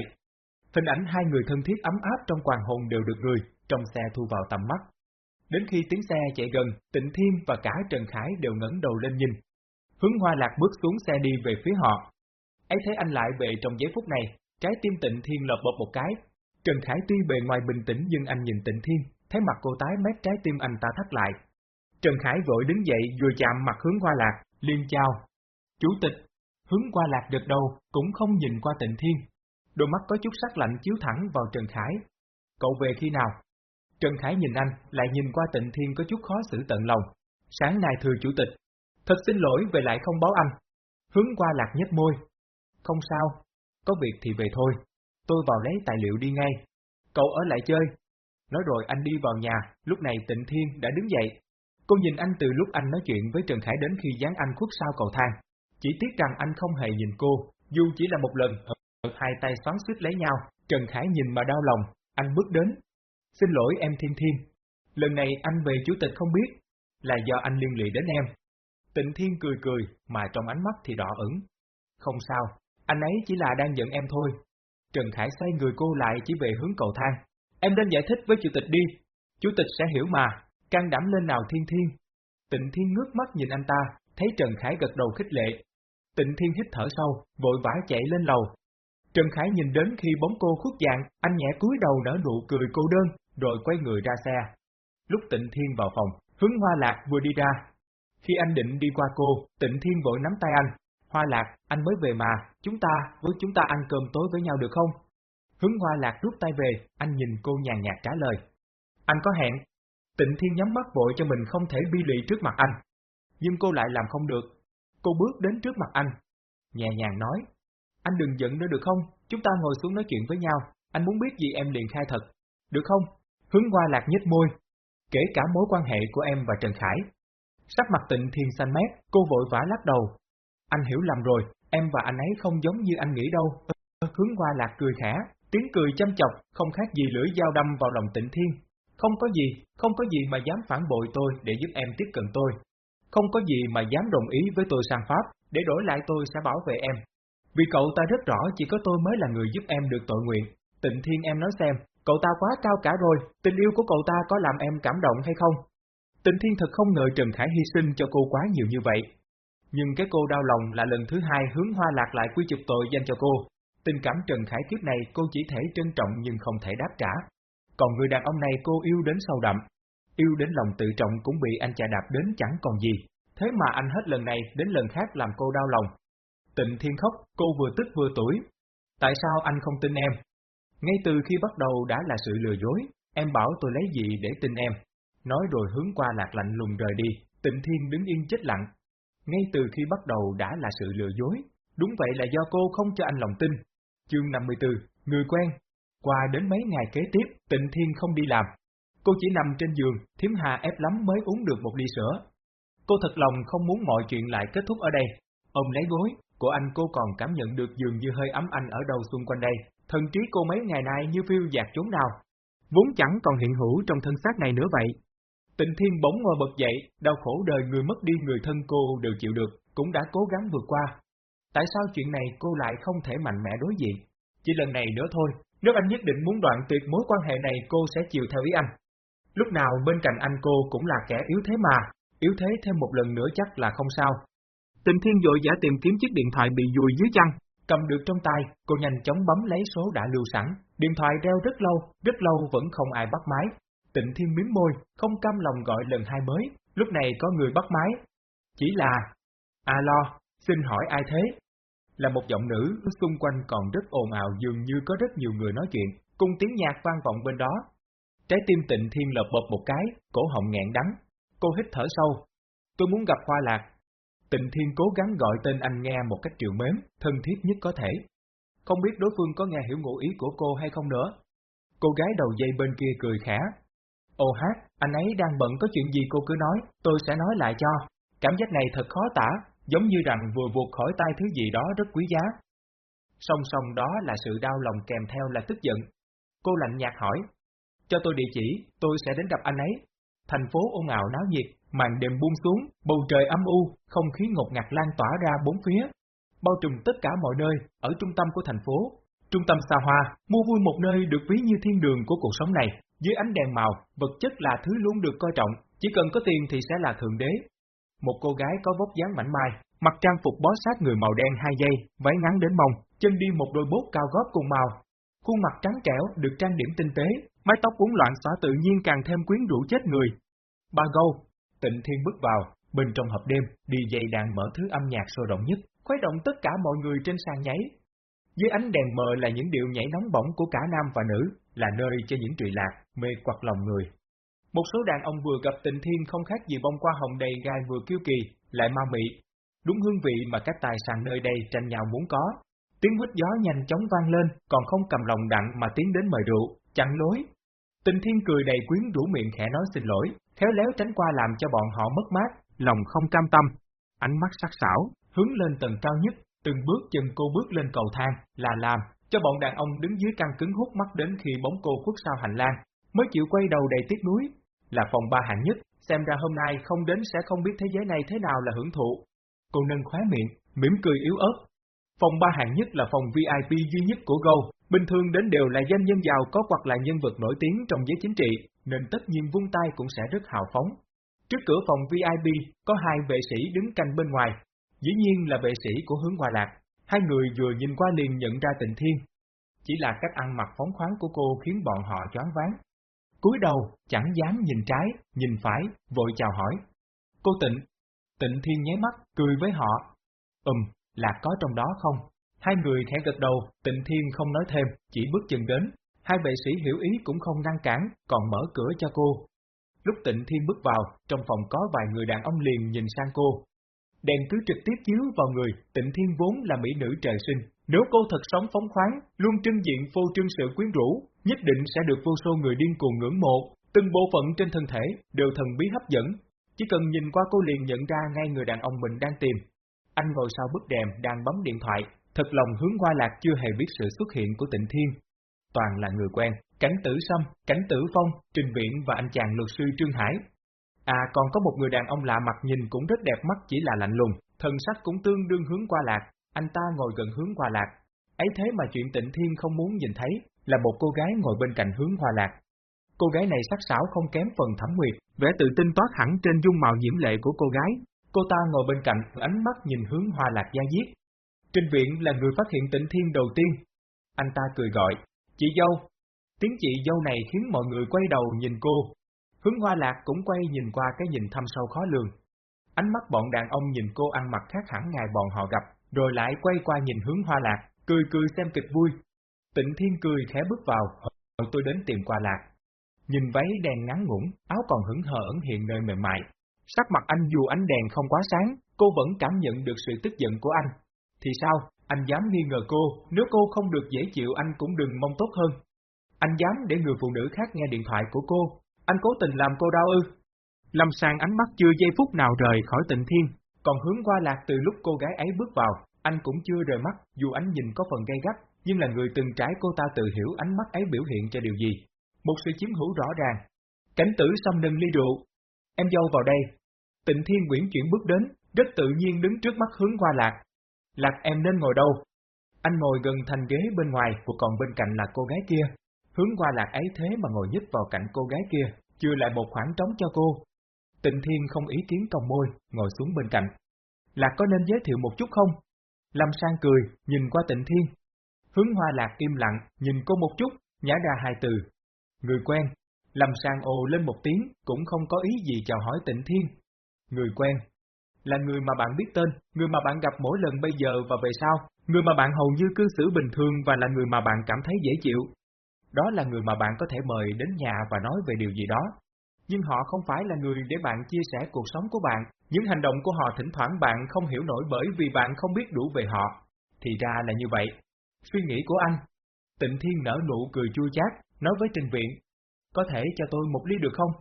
Hình ảnh hai người thân thiết ấm áp trong quàng hồn đều được người, trong xe thu vào tầm mắt. Đến khi tiếng xe chạy gần, Tịnh Thiên và cả Trần Khải đều ngẩng đầu lên nhìn. Hướng Hoa Lạc bước xuống xe đi về phía họ. ấy thấy anh lại về trong giây phút này, trái tim Tịnh Thiên lột bột một cái. Trần Khải tuy bề ngoài bình tĩnh nhưng anh nhìn Tịnh Thiên, thấy mặt cô tái mét trái tim anh ta thắt lại. Trần Khải vội đứng dậy vừa chạm mặt hướng Hoa Lạc, liên chào. Chủ tịch, hướng Hoa Lạc gật đầu, cũng không nhìn qua Tịnh Thiên. Đôi mắt có chút sắc lạnh chiếu thẳng vào Trần Khải. Cậu về khi nào? Trần Khải nhìn anh, lại nhìn qua tịnh thiên có chút khó xử tận lòng. Sáng nay thưa chủ tịch, thật xin lỗi về lại không báo anh. Hướng qua lạc nhếch môi. Không sao, có việc thì về thôi. Tôi vào lấy tài liệu đi ngay. Cậu ở lại chơi. Nói rồi anh đi vào nhà, lúc này tịnh thiên đã đứng dậy. Cô nhìn anh từ lúc anh nói chuyện với Trần Khải đến khi dán anh khuất sau cầu thang. Chỉ tiếc rằng anh không hề nhìn cô, dù chỉ là một lần, hai tay xoắn xít lấy nhau, Trần Khải nhìn mà đau lòng, anh bước đến, Xin lỗi em Thiên Thiên, lần này anh về chủ tịch không biết, là do anh liên lụy đến em. Tịnh Thiên cười cười, mà trong ánh mắt thì đỏ ửng. Không sao, anh ấy chỉ là đang giận em thôi. Trần Khải xoay người cô lại chỉ về hướng cầu thang. Em đến giải thích với chủ tịch đi, chủ tịch sẽ hiểu mà, can đảm lên nào Thiên Thiên. Tịnh Thiên ngước mắt nhìn anh ta, thấy Trần Khải gật đầu khích lệ. Tịnh Thiên hít thở sâu, vội vã chạy lên lầu. Trần Khải nhìn đến khi bóng cô khuất dạng, anh nhẹ cúi đầu nở nụ cười cô đơn, rồi quay người ra xe. Lúc Tịnh Thiên vào phòng, hướng Hoa Lạc vừa đi ra. Khi anh định đi qua cô, Tịnh Thiên vội nắm tay anh. Hoa Lạc, anh mới về mà, chúng ta, với chúng ta ăn cơm tối với nhau được không? Hướng Hoa Lạc rút tay về, anh nhìn cô nhàn nhạt trả lời. Anh có hẹn. Tịnh Thiên nhắm mắt vội cho mình không thể bi lụy trước mặt anh. Nhưng cô lại làm không được. Cô bước đến trước mặt anh. Nhẹ nhàng nói. Anh đừng giận nữa được không? Chúng ta ngồi xuống nói chuyện với nhau. Anh muốn biết gì em liền khai thật. Được không? Hướng qua lạc nhếch môi, kể cả mối quan hệ của em và Trần Khải. Sắc mặt tịnh thiên xanh mét, cô vội vã lắc đầu. Anh hiểu lầm rồi, em và anh ấy không giống như anh nghĩ đâu. Ờ, Hướng qua lạc cười khẽ, tiếng cười chăm chọc, không khác gì lưỡi dao đâm vào lòng tịnh thiên. Không có gì, không có gì mà dám phản bội tôi để giúp em tiếp cận tôi. Không có gì mà dám đồng ý với tôi sang Pháp, để đổi lại tôi sẽ bảo vệ em. Vì cậu ta rất rõ chỉ có tôi mới là người giúp em được tội nguyện. Tịnh Thiên em nói xem, Cậu ta quá cao cả rồi, tình yêu của cậu ta có làm em cảm động hay không? Tịnh thiên thật không ngờ Trần Khải hy sinh cho cô quá nhiều như vậy. Nhưng cái cô đau lòng là lần thứ hai hướng hoa lạc lại quy chụp tội danh cho cô. Tình cảm Trần Khải kiếp này cô chỉ thể trân trọng nhưng không thể đáp trả. Còn người đàn ông này cô yêu đến sâu đậm. Yêu đến lòng tự trọng cũng bị anh chà đạp đến chẳng còn gì. Thế mà anh hết lần này đến lần khác làm cô đau lòng. Tịnh thiên khóc, cô vừa tức vừa tuổi. Tại sao anh không tin em? Ngay từ khi bắt đầu đã là sự lừa dối, em bảo tôi lấy gì để tin em. Nói rồi hướng qua lạc lạnh lùng rời đi, tịnh thiên đứng yên chết lặng. Ngay từ khi bắt đầu đã là sự lừa dối, đúng vậy là do cô không cho anh lòng tin. Chương 54, người quen. Qua đến mấy ngày kế tiếp, tịnh thiên không đi làm. Cô chỉ nằm trên giường, thiếm hà ép lắm mới uống được một ly sữa. Cô thật lòng không muốn mọi chuyện lại kết thúc ở đây. Ông lấy gối, của anh cô còn cảm nhận được dường như hơi ấm anh ở đâu xung quanh đây, thần trí cô mấy ngày nay như phiêu dạt chốn nào, vốn chẳng còn hiện hữu trong thân xác này nữa vậy. Tịnh Thiên bỗng ngồi bật dậy, đau khổ đời người mất đi người thân cô đều chịu được, cũng đã cố gắng vượt qua. Tại sao chuyện này cô lại không thể mạnh mẽ đối diện? Chỉ lần này nữa thôi, nếu anh nhất định muốn đoạn tuyệt mối quan hệ này cô sẽ chịu theo ý anh. Lúc nào bên cạnh anh cô cũng là kẻ yếu thế mà, yếu thế thêm một lần nữa chắc là không sao. Tịnh Thiên dội giả tìm kiếm chiếc điện thoại bị dùi dưới chân, Cầm được trong tay, cô nhanh chóng bấm lấy số đã lưu sẵn, điện thoại reo rất lâu, rất lâu vẫn không ai bắt máy. Tịnh Thiên miếm môi, không cam lòng gọi lần hai mới, lúc này có người bắt máy. Chỉ là, alo, xin hỏi ai thế? Là một giọng nữ, xung quanh còn rất ồn ào dường như có rất nhiều người nói chuyện, cùng tiếng nhạc vang vọng bên đó. Trái tim tịnh thiên lợp bập một cái, cổ họng nghẹn đắng. Cô hít thở sâu. Tôi muốn gặp Hoa Lạc, Tịnh Thiên cố gắng gọi tên anh nghe một cách triệu mến, thân thiết nhất có thể. Không biết đối phương có nghe hiểu ngụ ý của cô hay không nữa. cô gái đầu dây bên kia cười khẽ. Ô hát, anh ấy đang bận có chuyện gì cô cứ nói, tôi sẽ nói lại cho. Cảm giác này thật khó tả, giống như rằng vừa vụt khỏi tay thứ gì đó rất quý giá. Song song đó là sự đau lòng kèm theo là tức giận. Cô lạnh nhạt hỏi, cho tôi địa chỉ, tôi sẽ đến gặp anh ấy. Thành phố ôn ào náo nhiệt, màn đêm buông xuống, bầu trời âm u, không khí ngột ngạt lan tỏa ra bốn phía, bao trùm tất cả mọi nơi, ở trung tâm của thành phố. Trung tâm xa hoa, mua vui một nơi được ví như thiên đường của cuộc sống này, dưới ánh đèn màu, vật chất là thứ luôn được coi trọng, chỉ cần có tiền thì sẽ là thượng đế. Một cô gái có vóc dáng mảnh mai, mặc trang phục bó sát người màu đen hai dây, váy ngắn đến mông, chân đi một đôi bốt cao gót cùng màu. Khuôn mặt trắng trẻo được trang điểm tinh tế, mái tóc uốn loạn xõa tự nhiên càng thêm quyến rũ chết người. bà gâu, tịnh thiên bước vào, bên trong hộp đêm, đi dậy đàn mở thứ âm nhạc sôi động nhất, khuấy động tất cả mọi người trên sàn nhảy. Dưới ánh đèn mờ là những điệu nhảy nóng bỏng của cả nam và nữ, là nơi cho những trụy lạc, mê quặc lòng người. Một số đàn ông vừa gặp tình thiên không khác gì bông qua hồng đầy gai vừa kiêu kỳ, lại ma mị. Đúng hương vị mà các tài sản nơi đây tranh nhau muốn có. Tiếng hít gió nhanh chóng vang lên, còn không cầm lòng đặng mà tiến đến mời rượu, chặn lối. Tình thiên cười đầy quyến rũ miệng khẽ nói xin lỗi, khéo léo tránh qua làm cho bọn họ mất mát, lòng không cam tâm. Ánh mắt sắc sảo, hướng lên tầng cao nhất, từng bước chân cô bước lên cầu thang, là làm, cho bọn đàn ông đứng dưới căng cứng hút mắt đến khi bóng cô khuất sau hành lang, mới chịu quay đầu đầy tiếc nuối. Là phòng ba hạng nhất, xem ra hôm nay không đến sẽ không biết thế giới này thế nào là hưởng thụ. Cô nâng khóe miệng, mỉm cười yếu ớt. Phòng ba hạng nhất là phòng VIP duy nhất của Go, bình thường đến đều là doanh nhân giàu có hoặc là nhân vật nổi tiếng trong giới chính trị, nên tất nhiên vung tay cũng sẽ rất hào phóng. Trước cửa phòng VIP có hai vệ sĩ đứng canh bên ngoài, dĩ nhiên là vệ sĩ của hướng Hòa Lạc. Hai người vừa nhìn qua liền nhận ra tịnh thiên. Chỉ là cách ăn mặc phóng khoáng của cô khiến bọn họ choáng váng. cúi đầu, chẳng dám nhìn trái, nhìn phải, vội chào hỏi. Cô tịnh. Tịnh thiên nháy mắt, cười với họ. Ừm, là có trong đó không? Hai người khẽ gật đầu, tịnh thiên không nói thêm, chỉ bước chân đến. Hai vệ sĩ hiểu ý cũng không ngăn cản, còn mở cửa cho cô. Lúc tịnh thiên bước vào, trong phòng có vài người đàn ông liền nhìn sang cô, Đèn cứ trực tiếp chiếu vào người, tịnh thiên vốn là mỹ nữ trời sinh. Nếu cô thật sống phóng khoáng, luôn trưng diện phô trương sự quyến rũ, nhất định sẽ được vô số người điên cuồng ngưỡng mộ. Từng bộ phận trên thân thể đều thần bí hấp dẫn. Chỉ cần nhìn qua cô liền nhận ra ngay người đàn ông mình đang tìm. Anh ngồi sau bức đèn đang bấm điện thoại, thật lòng hướng qua lạc chưa hề biết sự xuất hiện của tịnh thiên. Toàn là người quen, cảnh tử sâm, cảnh tử phong, trình viện và anh chàng luật sư Trương Hải, À còn có một người đàn ông lạ mặt nhìn cũng rất đẹp mắt chỉ là lạnh lùng, thần sắc cũng tương đương hướng qua lạc, anh ta ngồi gần hướng qua lạc. Ấy thế mà chuyện tịnh thiên không muốn nhìn thấy, là một cô gái ngồi bên cạnh hướng hoa lạc. Cô gái này sắc sảo không kém phần thẩm nguyệt, vẻ tự tin toát hẳn trên dung mạo nhiễm lệ của cô gái. Cô ta ngồi bên cạnh, ánh mắt nhìn hướng hoa lạc gia diết. Trình viện là người phát hiện tịnh thiên đầu tiên. Anh ta cười gọi, chị dâu. Tiếng chị dâu này khiến mọi người quay đầu nhìn cô, Hướng hoa lạc cũng quay nhìn qua cái nhìn thâm sâu khó lường. Ánh mắt bọn đàn ông nhìn cô ăn mặc khác hẳn ngày bọn họ gặp, rồi lại quay qua nhìn hướng hoa lạc, cười cười xem kịch vui. Tịnh thiên cười khẽ bước vào, hỏi tôi đến tìm qua lạc. Nhìn váy đèn ngắn ngủn, áo còn hững hờ ẩn hiện nơi mềm mại. Sắc mặt anh dù ánh đèn không quá sáng, cô vẫn cảm nhận được sự tức giận của anh. Thì sao, anh dám nghi ngờ cô, nếu cô không được dễ chịu anh cũng đừng mong tốt hơn. Anh dám để người phụ nữ khác nghe điện thoại của cô, anh cố tình làm cô đau ư? Lâm Sang ánh mắt chưa giây phút nào rời khỏi tịnh thiên, còn hướng qua lạc từ lúc cô gái ấy bước vào, anh cũng chưa rời mắt, dù ánh nhìn có phần gay gắt, nhưng là người từng trải cô ta tự hiểu ánh mắt ấy biểu hiện cho điều gì. Một sự chiếm hữu rõ ràng. Cảnh tử xâm nâng ly rượu. Em dâu vào đây. Tịnh thiên quyển chuyển bước đến, rất tự nhiên đứng trước mắt hướng qua lạc. Lạc em nên ngồi đâu? Anh ngồi gần thành ghế bên ngoài, còn bên cạnh là cô gái kia. Hướng qua lạc ấy thế mà ngồi nhích vào cạnh cô gái kia, chưa lại một khoảng trống cho cô. Tịnh Thiên không ý kiến cong môi, ngồi xuống bên cạnh. Lạc có nên giới thiệu một chút không? Lâm Sang cười, nhìn qua Tịnh Thiên. Hướng Hoa Lạc im lặng, nhìn cô một chút, nhả ra hai từ. Người quen. Lâm Sang ồ lên một tiếng, cũng không có ý gì chào hỏi Tịnh Thiên. Người quen. Là người mà bạn biết tên, người mà bạn gặp mỗi lần bây giờ và về sau, người mà bạn hầu như cư xử bình thường và là người mà bạn cảm thấy dễ chịu, đó là người mà bạn có thể mời đến nhà và nói về điều gì đó. Nhưng họ không phải là người để bạn chia sẻ cuộc sống của bạn, những hành động của họ thỉnh thoảng bạn không hiểu nổi bởi vì bạn không biết đủ về họ. Thì ra là như vậy. Suy nghĩ của anh. Tịnh Thiên nở nụ cười chua chát, nói với Trình Viện, có thể cho tôi một ly được không?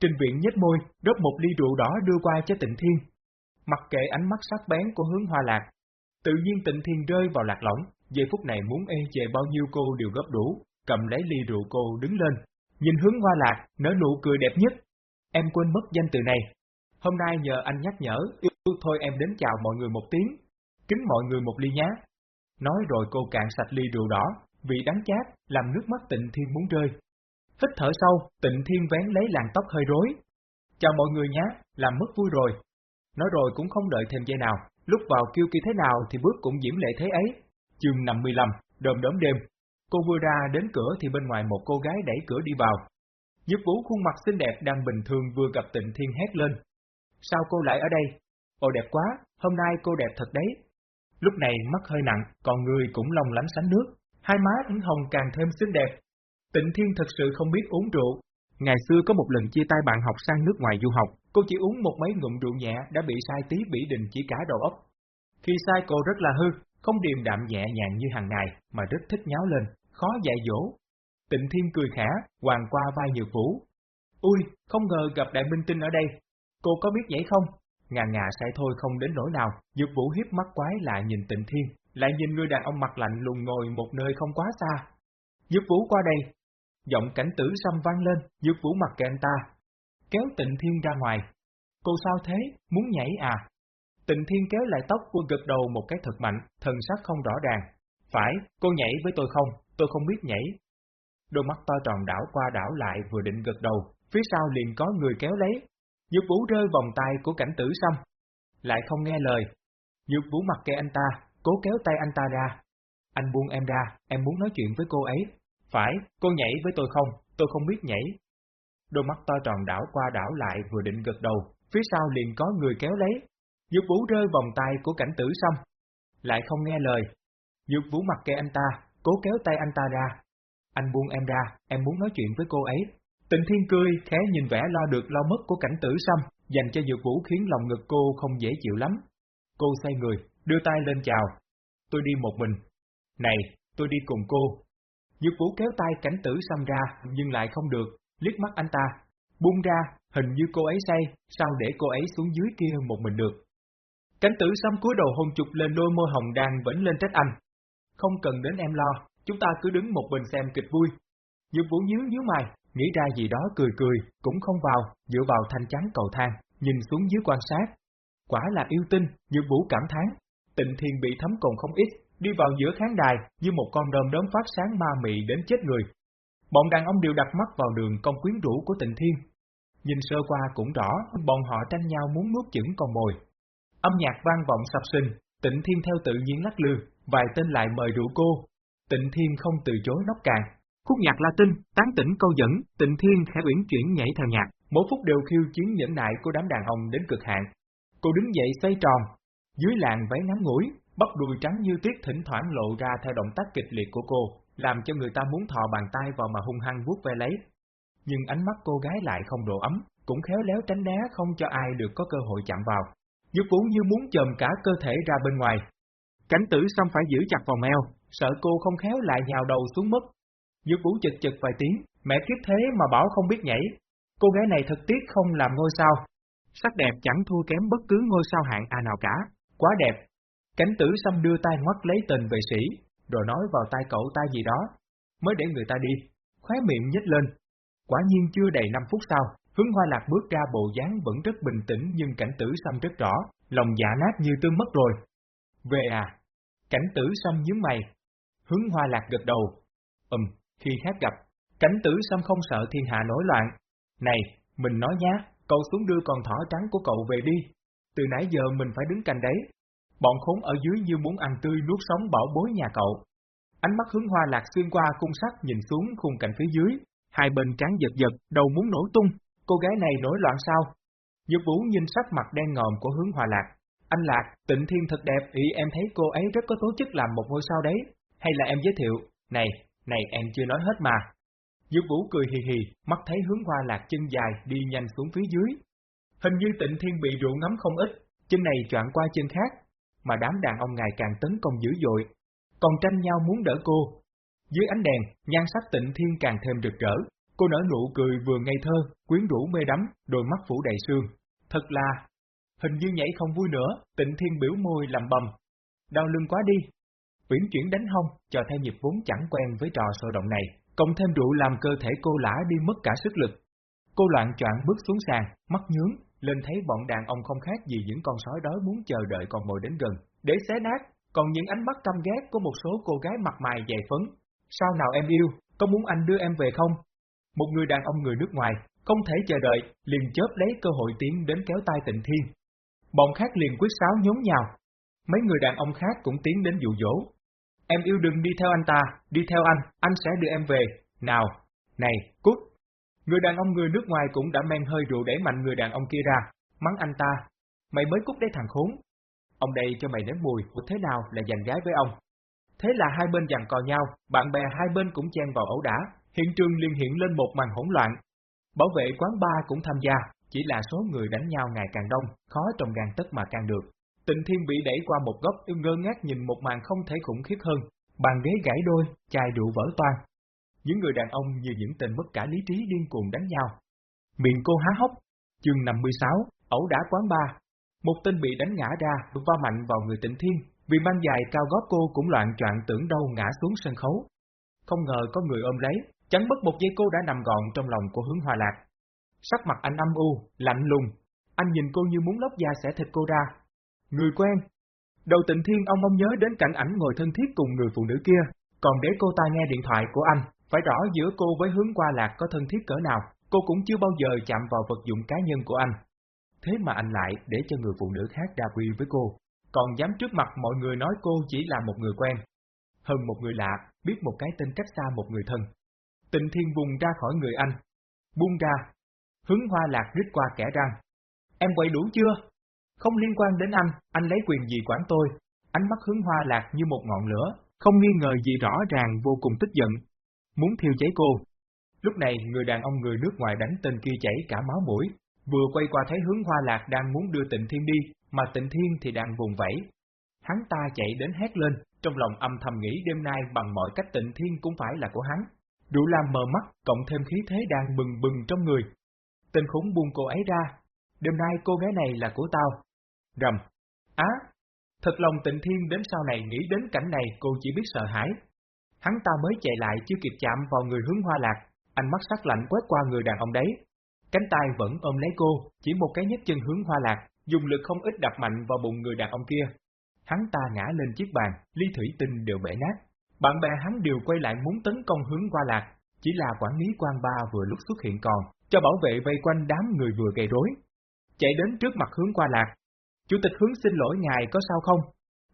Trình Viện nhếch môi, rót một ly rượu đỏ đưa qua cho Tịnh Thiên. Mặc kệ ánh mắt sắc bén của hướng hoa lạc, tự nhiên Tịnh Thiên rơi vào lạc lõng, giây phút này muốn ê chề bao nhiêu cô đều gấp đủ, cầm lấy ly rượu cô đứng lên, nhìn hướng hoa lạc, nở nụ cười đẹp nhất. Em quên mất danh từ này. Hôm nay nhờ anh nhắc nhở, yêu thôi em đến chào mọi người một tiếng, kính mọi người một ly nhé. Nói rồi cô cạn sạch ly rượu đỏ, vị đắng chát, làm nước mắt tịnh thiên muốn rơi. Hít thở sâu, tịnh thiên vén lấy làn tóc hơi rối. Chào mọi người nhé, làm mất vui rồi. Nói rồi cũng không đợi thêm giây nào, lúc vào kêu kia thế nào thì bước cũng diễm lệ thế ấy. Chương 55, đồm đốm đêm. Cô vừa ra đến cửa thì bên ngoài một cô gái đẩy cửa đi vào. Dược vũ khuôn mặt xinh đẹp đang bình thường vừa gặp tịnh thiên hét lên. Sao cô lại ở đây? Ồ đẹp quá, hôm nay cô đẹp thật đấy. Lúc này mắt hơi nặng, còn người cũng lòng lánh sánh nước, hai má ứng hồng càng thêm xinh đẹp. Tịnh Thiên thật sự không biết uống rượu. Ngày xưa có một lần chia tay bạn học sang nước ngoài du học, cô chỉ uống một mấy ngụm rượu nhẹ đã bị sai tí bỉ đình chỉ cả đầu óc. Khi sai cô rất là hư, không điềm đạm nhẹ nhàng như hàng ngày, mà rất thích nháo lên, khó dạy dỗ. Tịnh Thiên cười khả, hoàng qua vai nhược vũ. Ui, không ngờ gặp Đại Minh Tinh ở đây. Cô có biết vậy không? Ngà ngà say thôi không đến nỗi nào, nhược Vũ hiếp mắt quái lại nhìn Tịnh Thiên, lại nhìn người đàn ông mặt lạnh lùng ngồi một nơi không quá xa. nhược Vũ qua đây. Giọng cảnh tử xăm vang lên, nhược Vũ mặt kệ anh ta. Kéo Tịnh Thiên ra ngoài. Cô sao thế, muốn nhảy à? Tịnh Thiên kéo lại tóc cô gật đầu một cái thật mạnh, thần sắc không rõ ràng. Phải, cô nhảy với tôi không, tôi không biết nhảy. Đôi mắt to tròn đảo qua đảo lại vừa định gật đầu, phía sau liền có người kéo lấy, Nhược Vũ rơi vòng tay của cảnh tử xăm, lại không nghe lời. Nhược Vũ mặc kệ anh ta, cố kéo tay anh ta ra. Anh buông em ra, em muốn nói chuyện với cô ấy. Phải, cô nhảy với tôi không, tôi không biết nhảy. Đôi mắt to tròn đảo qua đảo lại vừa định gật đầu, phía sau liền có người kéo lấy. Dược Vũ rơi vòng tay của cảnh tử xong, lại không nghe lời. Dược Vũ mặc kệ anh ta, cố kéo tay anh ta ra. Anh buông em ra, em muốn nói chuyện với cô ấy. Tịnh Thiên cười, khẽ nhìn vẻ lo được lo mất của cảnh tử xăm, dành cho dược vũ khiến lòng ngực cô không dễ chịu lắm. Cô xoay người, đưa tay lên chào. Tôi đi một mình. Này, tôi đi cùng cô. Dược vũ kéo tay cảnh tử xăm ra, nhưng lại không được, liếc mắt anh ta. Buông ra, hình như cô ấy say, sao để cô ấy xuống dưới kia một mình được. Cảnh tử xăm cúi đầu hôn chụp lên đôi môi hồng đang vẫn lên trách anh. Không cần đến em lo, chúng ta cứ đứng một bên xem kịch vui. Dược vũ nhíu nhíu mày, nghĩ ra gì đó cười cười, cũng không vào, dựa vào thanh chắn cầu thang, nhìn xuống dưới quan sát. Quả là yêu tinh, như vũ cảm thán, tịnh thiên bị thấm còn không ít, đi vào giữa khán đài như một con đom đóm phát sáng ma mị đến chết người. Bọn đàn ông đều đặt mắt vào đường công quyến rũ của tịnh thiên. Nhìn sơ qua cũng rõ, bọn họ tranh nhau muốn nuốt chửng con mồi. Âm nhạc vang vọng sập sinh, tịnh thiên theo tự nhiên lắc lư, vài tên lại mời rượu cô. Tịnh thiên không từ chối nóc càng, Khúc nhạc Latin, tán tỉnh câu dẫn, tịnh thiên khẽ uyển chuyển nhảy theo nhạc, mỗi phút đều khiêu chiến nhẫn nại của đám đàn ông đến cực hạn. Cô đứng dậy xoay tròn, dưới làn váy ngắn ngủi, bắp đùi trắng như tuyết thỉnh thoảng lộ ra theo động tác kịch liệt của cô, làm cho người ta muốn thò bàn tay vào mà hung hăng vuốt ve lấy. Nhưng ánh mắt cô gái lại không độ ấm, cũng khéo léo tránh né không cho ai được có cơ hội chạm vào. Như Vũ như muốn chồm cả cơ thể ra bên ngoài. Cảnh tử xong phải giữ chặt vòng eo, sợ cô không khéo lại nhào đầu xuống mất, Dược vũ chật chật vài tiếng, mẹ kiếp thế mà bảo không biết nhảy. Cô gái này thật tiếc không làm ngôi sao. Sắc đẹp chẳng thua kém bất cứ ngôi sao hạng A nào cả, quá đẹp. Cảnh tử xăm đưa tay ngoắt lấy tình vệ sĩ, rồi nói vào tai cậu ta gì đó, mới để người ta đi, khóe miệng nhếch lên. Quả nhiên chưa đầy 5 phút sau, hướng hoa lạc bước ra bộ dáng vẫn rất bình tĩnh nhưng cảnh tử xăm rất rõ, lòng dạ nát như tương mất rồi. Về à? Cảnh tử xăm nhướng mày. Hướng hoa lạc gật đầu. Ừm, khi khác gặp, Cảnh tử xăm không sợ thiên hạ nổi loạn. Này, mình nói nhá, cậu xuống đưa con thỏ trắng của cậu về đi. Từ nãy giờ mình phải đứng cạnh đấy. Bọn khốn ở dưới như muốn ăn tươi nuốt sống bảo bối nhà cậu. Ánh mắt hướng hoa lạc xuyên qua cung sắt nhìn xuống khung cảnh phía dưới, hai bên trán giật giật, đầu muốn nổ tung, cô gái này nổi loạn sao? Dược vũ nhìn sắc mặt đen ngòm của hướng hoa lạc. Anh Lạc, tịnh thiên thật đẹp, ý em thấy cô ấy rất có tố chức làm một ngôi sao đấy, hay là em giới thiệu, này, này em chưa nói hết mà. Dược Vũ cười hì hì, mắt thấy hướng hoa lạc chân dài đi nhanh xuống phía dưới. Hình như tịnh thiên bị rượu ngắm không ít, chân này choạng qua chân khác, mà đám đàn ông ngày càng tấn công dữ dội, còn tranh nhau muốn đỡ cô. Dưới ánh đèn, nhan sắc tịnh thiên càng thêm rực rỡ. Cô nở nụ cười vừa ngây thơ, quyến rũ mê đắm, đôi mắt phủ đầy sương. Thật là... Hình như nhảy không vui nữa, tịnh thiên biểu môi làm bầm. Đau lưng quá đi. Uyển chuyển đánh hông, cho theo nhịp vốn chẳng quen với trò sôi động này, cộng thêm rượu làm cơ thể cô lã đi mất cả sức lực. Cô loạn choạng bước xuống sàn, mắt nhướng, lên thấy bọn đàn ông không khác gì những con sói đói muốn chờ đợi còn ngồi đến gần, để xé nát, còn những ánh mắt căm ghét của một số cô gái mặt mày dày phấn. Sao nào em yêu, có muốn anh đưa em về không? Một người đàn ông người nước ngoài, không thể chờ đợi, liền chớp lấy cơ hội tiến đến kéo tay tịnh thiên. Bọn khác liền quyết sáo nhốn nhào. Mấy người đàn ông khác cũng tiến đến dụ dỗ. Em yêu đừng đi theo anh ta, đi theo anh, anh sẽ đưa em về. Nào, này, cút. Người đàn ông người nước ngoài cũng đã men hơi rượu đẩy mạnh người đàn ông kia ra, mắng anh ta. Mày mới cút đấy thằng khốn. Ông đây cho mày nếm mùi, của thế nào là giành gái với ông. Thế là hai bên giằng cò nhau, bạn bè hai bên cũng chen vào ẩu đả, hiện trường liên hiện lên một màn hỗn loạn. Bảo vệ quán bar cũng tham gia, chỉ là số người đánh nhau ngày càng đông, khó trong gan tất mà càng được. Tịnh Thiên bị đẩy qua một góc ngơ ngác nhìn một màn không thể khủng khiếp hơn, bàn ghế gãy đôi, chai rượu vỡ toan. Những người đàn ông như những tên mất cả lý trí điên cuồng đánh nhau. Miệng cô há hốc, chương 56, ẩu đá quán ba. Một tên bị đánh ngã ra, va mạnh vào người Tịnh Thiên, vì mang dài cao gót cô cũng loạn choạng tưởng đâu ngã xuống sân khấu. Không ngờ có người ôm lấy, chẳng mất một giây cô đã nằm gọn trong lòng của hướng hòa lạc. Sắc mặt anh âm u, lạnh lùng, anh nhìn cô như muốn lóc da xẻ thịt cô ra. Người quen. Đầu tịnh thiên ông ông nhớ đến cảnh ảnh ngồi thân thiết cùng người phụ nữ kia, còn để cô ta nghe điện thoại của anh, phải rõ giữa cô với hướng qua lạc có thân thiết cỡ nào, cô cũng chưa bao giờ chạm vào vật dụng cá nhân của anh. Thế mà anh lại để cho người phụ nữ khác đa quy với cô, còn dám trước mặt mọi người nói cô chỉ là một người quen. Hơn một người lạ, biết một cái tên cách xa một người thân. Tịnh thiên vùng ra khỏi người anh. Buông ra. Hướng hoa lạc rít qua kẻ răng. Em quay đủ chưa? Không liên quan đến anh, anh lấy quyền gì quản tôi. Ánh mắt hướng hoa lạc như một ngọn lửa, không nghi ngờ gì rõ ràng vô cùng tức giận. Muốn thiêu cháy cô. Lúc này người đàn ông người nước ngoài đánh tên kia chảy cả máu mũi, vừa quay qua thấy hướng hoa lạc đang muốn đưa tịnh thiên đi, mà tịnh thiên thì đang vùng vẫy. Hắn ta chạy đến hét lên, trong lòng âm thầm nghĩ đêm nay bằng mọi cách tịnh thiên cũng phải là của hắn. Đủ làm mờ mắt, cộng thêm khí thế đang bừng bừng trong người. Tên khốn buông cô ấy ra. Đêm nay cô gái này là của tao. Rầm. Á! thật lòng tịnh thiên đến sau này nghĩ đến cảnh này cô chỉ biết sợ hãi. Hắn ta mới chạy lại chưa kịp chạm vào người hướng hoa lạc, ánh mắt sắc lạnh quét qua người đàn ông đấy. Cánh tay vẫn ôm lấy cô, chỉ một cái nhấc chân hướng hoa lạc, dùng lực không ít đập mạnh vào bụng người đàn ông kia. Hắn ta ngã lên chiếc bàn, ly thủy tinh đều bể nát. Bạn bè hắn đều quay lại muốn tấn công hướng hoa lạc, chỉ là quản lý quan ba vừa lúc xuất hiện còn, cho bảo vệ vây quanh đám người vừa gây rối. Chạy đến trước mặt hướng qua lạc. Chủ tịch hướng xin lỗi ngài có sao không?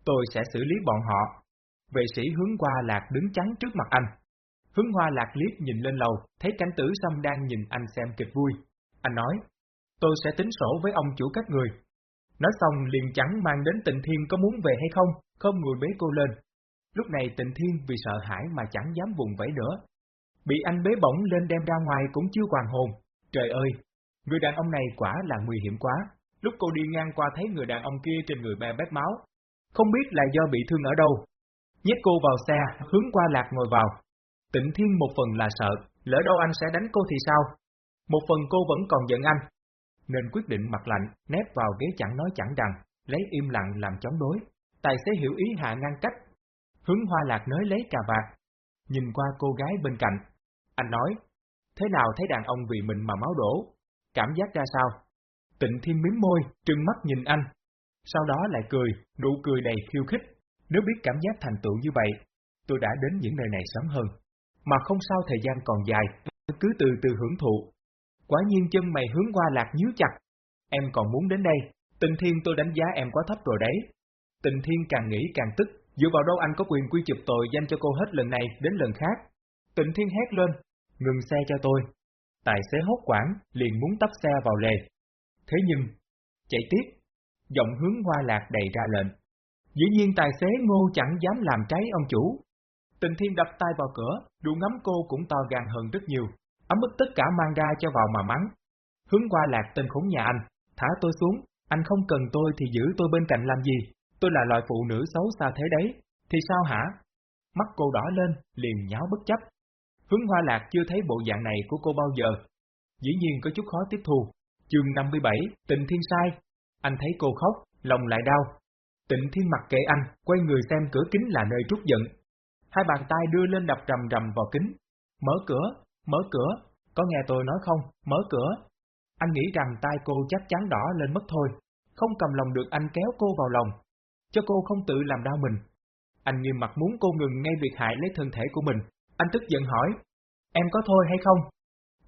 Tôi sẽ xử lý bọn họ. Vệ sĩ hướng qua lạc đứng chắn trước mặt anh. Hướng hoa lạc liếc nhìn lên lầu, thấy cảnh tử xâm đang nhìn anh xem kịch vui. Anh nói, tôi sẽ tính sổ với ông chủ các người. Nói xong liền chẳng mang đến tịnh thiên có muốn về hay không, không người bế cô lên. Lúc này tịnh thiên vì sợ hãi mà chẳng dám vùng vẫy nữa. Bị anh bế bổng lên đem ra ngoài cũng chưa hoàn hồn. Trời ơi, người đàn ông này quả là nguy hiểm quá. Lúc cô đi ngang qua thấy người đàn ông kia trên người bè bét máu. Không biết là do bị thương ở đâu. Nhét cô vào xe, hướng qua lạc ngồi vào. Tịnh thiên một phần là sợ, lỡ đâu anh sẽ đánh cô thì sao? Một phần cô vẫn còn giận anh, nên quyết định mặt lạnh, nép vào ghế chẳng nói chẳng rằng, lấy im lặng làm chống đối. Tài xế hiểu ý hạ ngăn cách. Hướng hoa lạc nới lấy cà vạt, nhìn qua cô gái bên cạnh. Anh nói, thế nào thấy đàn ông vì mình mà máu đổ? Cảm giác ra sao? Tịnh thiên miếm môi, trừng mắt nhìn anh. Sau đó lại cười, nụ cười đầy khiêu khích. Nếu biết cảm giác thành tựu như vậy, tôi đã đến những nơi này sớm hơn. Mà không sao thời gian còn dài, cứ từ từ hưởng thụ, Quả nhiên chân mày hướng qua lạc nhíu chặt. Em còn muốn đến đây, tình thiên tôi đánh giá em quá thấp rồi đấy. Tình thiên càng nghĩ càng tức, dựa vào đâu anh có quyền quy chụp tội danh cho cô hết lần này đến lần khác. Tịnh thiên hét lên, ngừng xe cho tôi. Tài xế hốt quảng, liền muốn tấp xe vào lề. Thế nhưng, chạy tiếp, giọng hướng hoa lạc đầy ra lệnh. Dĩ nhiên tài xế ngô chẳng dám làm trái ông chủ. Tình thiên đập tay vào cửa, đủ ngắm cô cũng to gan hơn rất nhiều, ấm ức tất cả mang ra cho vào mà mắng. Hướng qua lạc tên khốn nhà anh, thả tôi xuống, anh không cần tôi thì giữ tôi bên cạnh làm gì, tôi là loại phụ nữ xấu xa thế đấy, thì sao hả? mắt cô đỏ lên, liền nháo bất chấp. Hướng hoa lạc chưa thấy bộ dạng này của cô bao giờ. Dĩ nhiên có chút khó tiếp thu. Chương 57, tình thiên sai. Anh thấy cô khóc, lòng lại đau. Tịnh thiên mặc kệ anh, quay người xem cửa kính là nơi trút giận. Hai bàn tay đưa lên đập rầm rầm vào kính. Mở cửa, mở cửa, có nghe tôi nói không, mở cửa. Anh nghĩ rằng tay cô chắc chắn đỏ lên mất thôi, không cầm lòng được anh kéo cô vào lòng, cho cô không tự làm đau mình. Anh nghiêm mặt muốn cô ngừng ngay việc hại lấy thân thể của mình, anh tức giận hỏi, em có thôi hay không?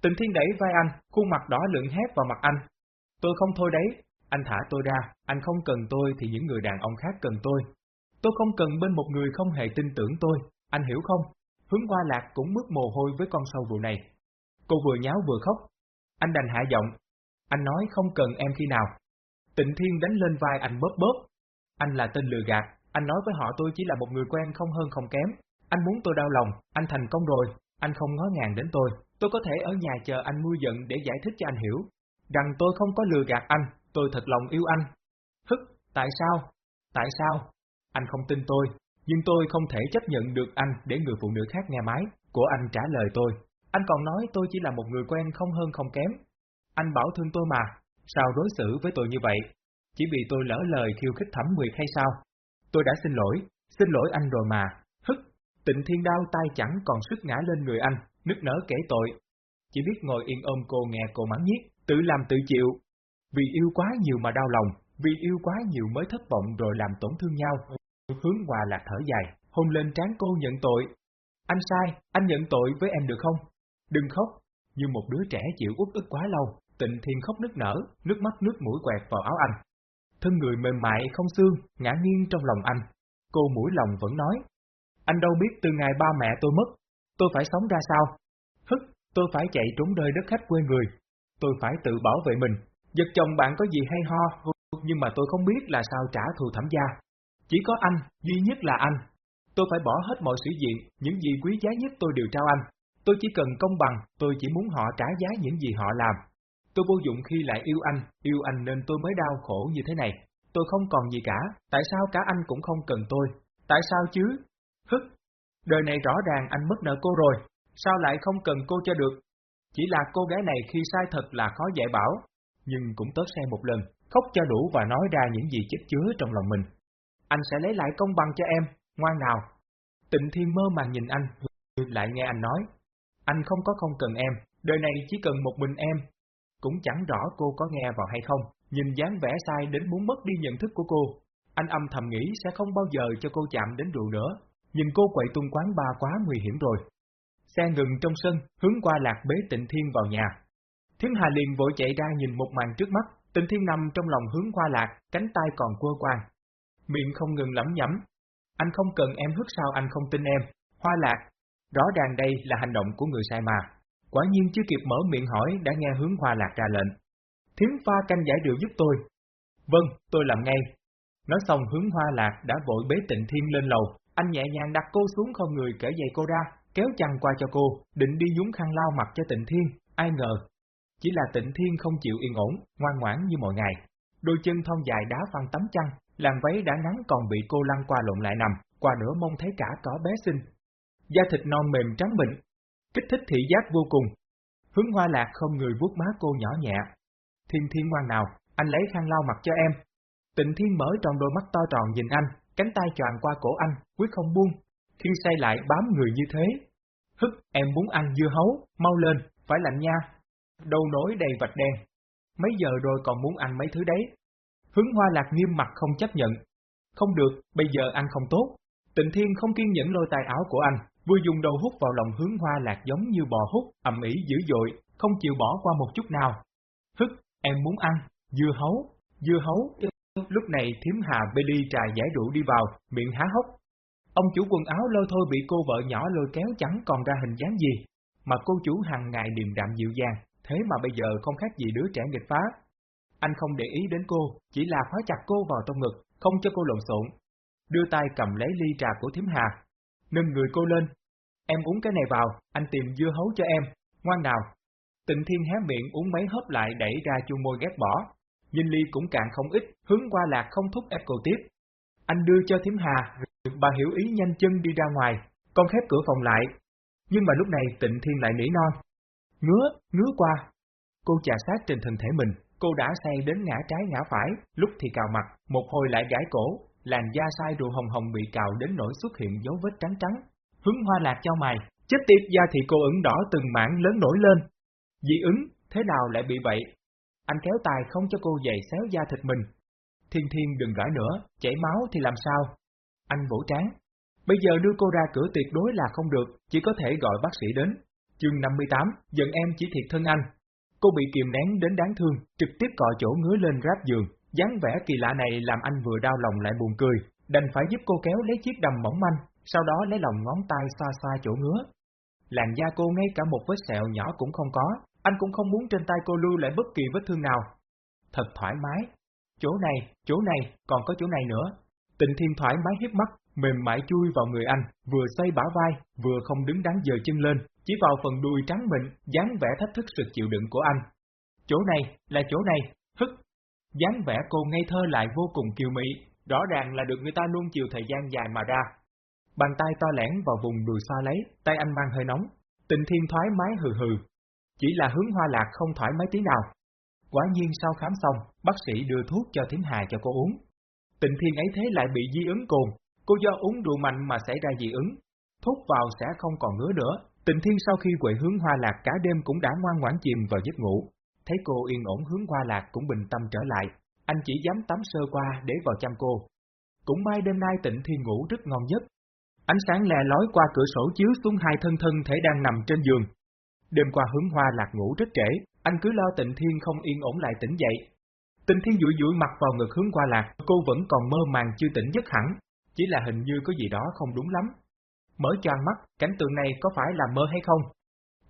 Tịnh Thiên đẩy vai anh, khuôn mặt đỏ lượng hét vào mặt anh. Tôi không thôi đấy, anh thả tôi ra, anh không cần tôi thì những người đàn ông khác cần tôi. Tôi không cần bên một người không hề tin tưởng tôi, anh hiểu không? Hướng qua lạc cũng mất mồ hôi với con sâu vụ này. Cô vừa nháo vừa khóc. Anh đành hạ giọng. Anh nói không cần em khi nào. Tịnh Thiên đánh lên vai anh bóp bóp. Anh là tên lừa gạt, anh nói với họ tôi chỉ là một người quen không hơn không kém. Anh muốn tôi đau lòng, anh thành công rồi, anh không ngó ngàng đến tôi. Tôi có thể ở nhà chờ anh mua giận để giải thích cho anh hiểu. Rằng tôi không có lừa gạt anh, tôi thật lòng yêu anh. Hức, tại sao? Tại sao? Anh không tin tôi, nhưng tôi không thể chấp nhận được anh để người phụ nữ khác nghe máy của anh trả lời tôi. Anh còn nói tôi chỉ là một người quen không hơn không kém. Anh bảo thương tôi mà, sao đối xử với tôi như vậy? Chỉ vì tôi lỡ lời khiêu khích thẩm nguyệt hay sao? Tôi đã xin lỗi, xin lỗi anh rồi mà. Hức, tịnh thiên đao tay chẳng còn sức ngã lên người anh, nức nở kể tội. Chỉ biết ngồi yên ôm cô nghe cô mắng nhiếc, tự làm tự chịu. Vì yêu quá nhiều mà đau lòng, vì yêu quá nhiều mới thất vọng rồi làm tổn thương nhau. Hướng hòa lạc thở dài, hôn lên trán cô nhận tội. Anh sai, anh nhận tội với em được không? Đừng khóc, như một đứa trẻ chịu uất ức quá lâu, tịnh thiên khóc nức nở, nước mắt nước mũi quẹt vào áo anh. Thân người mềm mại không xương, ngã nghiêng trong lòng anh. Cô mũi lòng vẫn nói, anh đâu biết từ ngày ba mẹ tôi mất, tôi phải sống ra sao? Hức, tôi phải chạy trốn đời đất khách quê người. Tôi phải tự bảo vệ mình. Giật chồng bạn có gì hay ho, nhưng mà tôi không biết là sao trả thù thẩm gia. Chỉ có anh, duy nhất là anh. Tôi phải bỏ hết mọi sĩ diện, những gì quý giá nhất tôi đều trao anh. Tôi chỉ cần công bằng, tôi chỉ muốn họ trả giá những gì họ làm. Tôi vô dụng khi lại yêu anh, yêu anh nên tôi mới đau khổ như thế này. Tôi không còn gì cả, tại sao cả anh cũng không cần tôi? Tại sao chứ? Hức! Đời này rõ ràng anh mất nợ cô rồi, sao lại không cần cô cho được? Chỉ là cô gái này khi sai thật là khó dạy bảo, nhưng cũng tớt xe một lần, khóc cho đủ và nói ra những gì chất chứa trong lòng mình. Anh sẽ lấy lại công bằng cho em, ngoan nào. Tịnh Thiên mơ màng nhìn anh, lại nghe anh nói, anh không có không cần em, đời này chỉ cần một mình em. Cũng chẳng rõ cô có nghe vào hay không, nhìn dáng vẻ sai đến muốn mất đi nhận thức của cô. Anh âm thầm nghĩ sẽ không bao giờ cho cô chạm đến rượu nữa. Nhìn cô quậy tung quán ba quá nguy hiểm rồi. Xe ngừng trong sân, hướng qua lạc bế tịnh thiên vào nhà. Thiến Hà liền vội chạy ra nhìn một màn trước mắt, tịnh thiên nằm trong lòng hướng qua lạc, cánh tay còn quơ quan. Miệng không ngừng lẩm nhẩm. Anh không cần em hứt sao anh không tin em. Hoa lạc, Rõ ràng đây là hành động của người sai mà. Quả nhiên chưa kịp mở miệng hỏi đã nghe hướng hoa lạc ra lệnh. Thiếm pha canh giải rượu giúp tôi. Vâng, tôi làm ngay. Nói xong hướng hoa lạc đã vội bế tịnh thiên lên lầu, anh nhẹ nhàng đặt cô xuống không người kể giày cô ra, kéo chăn qua cho cô, định đi nhúng khăn lau mặt cho tịnh thiên, ai ngờ. Chỉ là tịnh thiên không chịu yên ổn, ngoan ngoãn như mọi ngày. Đôi chân thon dài đá phăng tấm chăn, làn váy đã ngắn còn bị cô lăn qua lộn lại nằm, qua nửa mông thấy cả có bé xinh, da thịt non mềm trắng mịn, kích thích thị giác vô cùng. Hướng hoa lạc không người vuốt má cô nhỏ nhẹ. Thiên thiên ngoan nào, anh lấy khăn lau mặt cho em. Tịnh thiên mở trong đôi mắt to tròn nhìn anh, cánh tay tròn qua cổ anh, quyết không buông. Khi say lại bám người như thế. Hức, em muốn ăn dưa hấu, mau lên, phải lạnh nha. Đầu nổi đầy vạch đen. Mấy giờ rồi còn muốn ăn mấy thứ đấy. Hướng hoa lạc nghiêm mặt không chấp nhận. Không được, bây giờ ăn không tốt. Tịnh thiên không kiên nhẫn lôi tay áo của anh, vừa dùng đầu hút vào lòng hướng hoa lạc giống như bò hút, ẩm ỉ dữ dội, không chịu bỏ qua một chút nào. Hức, em muốn ăn, dưa hấu, dưa hấu. Lúc này thiếm hà bê ly trà giải rượu đi vào, miệng há hốc. Ông chủ quần áo lôi thôi bị cô vợ nhỏ lôi kéo chẳng còn ra hình dáng gì, mà cô chủ hàng ngày điềm đạm dịu dàng, thế mà bây giờ không khác gì đứa trẻ nghịch phá. Anh không để ý đến cô, chỉ là khóa chặt cô vào trong ngực, không cho cô lộn xộn. Đưa tay cầm lấy ly trà của thiếm hà, nâng người cô lên. Em uống cái này vào, anh tìm dưa hấu cho em, ngoan nào. Tịnh Thiên hé miệng uống mấy hớp lại đẩy ra chu môi ghét bỏ. Nhìn ly cũng cạn không ít, hướng qua lạc không thúc ép cô tiếp. Anh đưa cho thím hà, bà hiểu ý nhanh chân đi ra ngoài, Con khép cửa phòng lại. Nhưng mà lúc này tịnh thiên lại nỉ non. Ngứa, ngứa qua. Cô chà sát trên thân thể mình, cô đã say đến ngã trái ngã phải, lúc thì cào mặt, một hồi lại gãi cổ, làn da sai đồ hồng hồng bị cào đến nỗi xuất hiện dấu vết trắng trắng. Hướng hoa lạc cho mày, chết tiệt da thì cô ửng đỏ từng mảng lớn nổi lên. Dị ứng, thế nào lại bị vậy? Anh kéo tài không cho cô dậy xéo da thịt mình. Thiên thiên đừng gãi nữa, chảy máu thì làm sao? Anh vỗ trán. Bây giờ đưa cô ra cửa tuyệt đối là không được, chỉ có thể gọi bác sĩ đến. Chương 58, giận em chỉ thiệt thân anh. Cô bị kiềm nén đến đáng thương, trực tiếp cọ chỗ ngứa lên ráp giường, dáng vẻ kỳ lạ này làm anh vừa đau lòng lại buồn cười, đành phải giúp cô kéo lấy chiếc đầm mỏng manh, sau đó lấy lòng ngón tay xoa xoa chỗ ngứa. Làn da cô ngay cả một vết sẹo nhỏ cũng không có, anh cũng không muốn trên tay cô lưu lại bất kỳ vết thương nào. Thật thoải mái. Chỗ này, chỗ này, còn có chỗ này nữa. Tịnh Thiên thoải mái hiếp mắt, mềm mại chui vào người anh, vừa xoay bả vai, vừa không đứng đắn dời chân lên, chỉ vào phần đuôi trắng mịn, dáng vẻ thách thức sự chịu đựng của anh. Chỗ này, là chỗ này, hức. dáng vẻ cô ngây thơ lại vô cùng kiều mỹ, rõ ràng là được người ta luôn chiều thời gian dài mà ra. Bàn tay to lẻn vào vùng đùi xoa lấy, tay anh mang hơi nóng. tình thiên thoái mái hừ hừ. Chỉ là hướng hoa lạc không thoải mái tí nào. Quả nhiên sau khám xong, bác sĩ đưa thuốc cho thím hà cho cô uống. tình thiên ấy thế lại bị di ứng cồn, cô do uống rượu mạnh mà xảy ra dị ứng. Thuốc vào sẽ không còn ngứa nữa. Tịnh thiên sau khi quậy hướng hoa lạc cả đêm cũng đã ngoan ngoãn chìm vào giấc ngủ. Thấy cô yên ổn hướng hoa lạc cũng bình tâm trở lại, anh chỉ dám tắm sơ qua để vào chăm cô. Cũng may đêm nay tịnh thiên ngủ rất ngon giấc, Ánh sáng lè lói qua cửa sổ chiếu xuống hai thân thân thể đang nằm trên giường. Đêm qua hướng hoa lạc ngủ rất trễ, anh cứ lo tịnh thiên không yên ổn lại tỉnh dậy. Tịnh thiên dụi dụi mặt vào ngực hướng Hoa lạc, cô vẫn còn mơ màng chưa tỉnh giấc hẳn, chỉ là hình như có gì đó không đúng lắm. Mở choàng mắt, cảnh tượng này có phải là mơ hay không?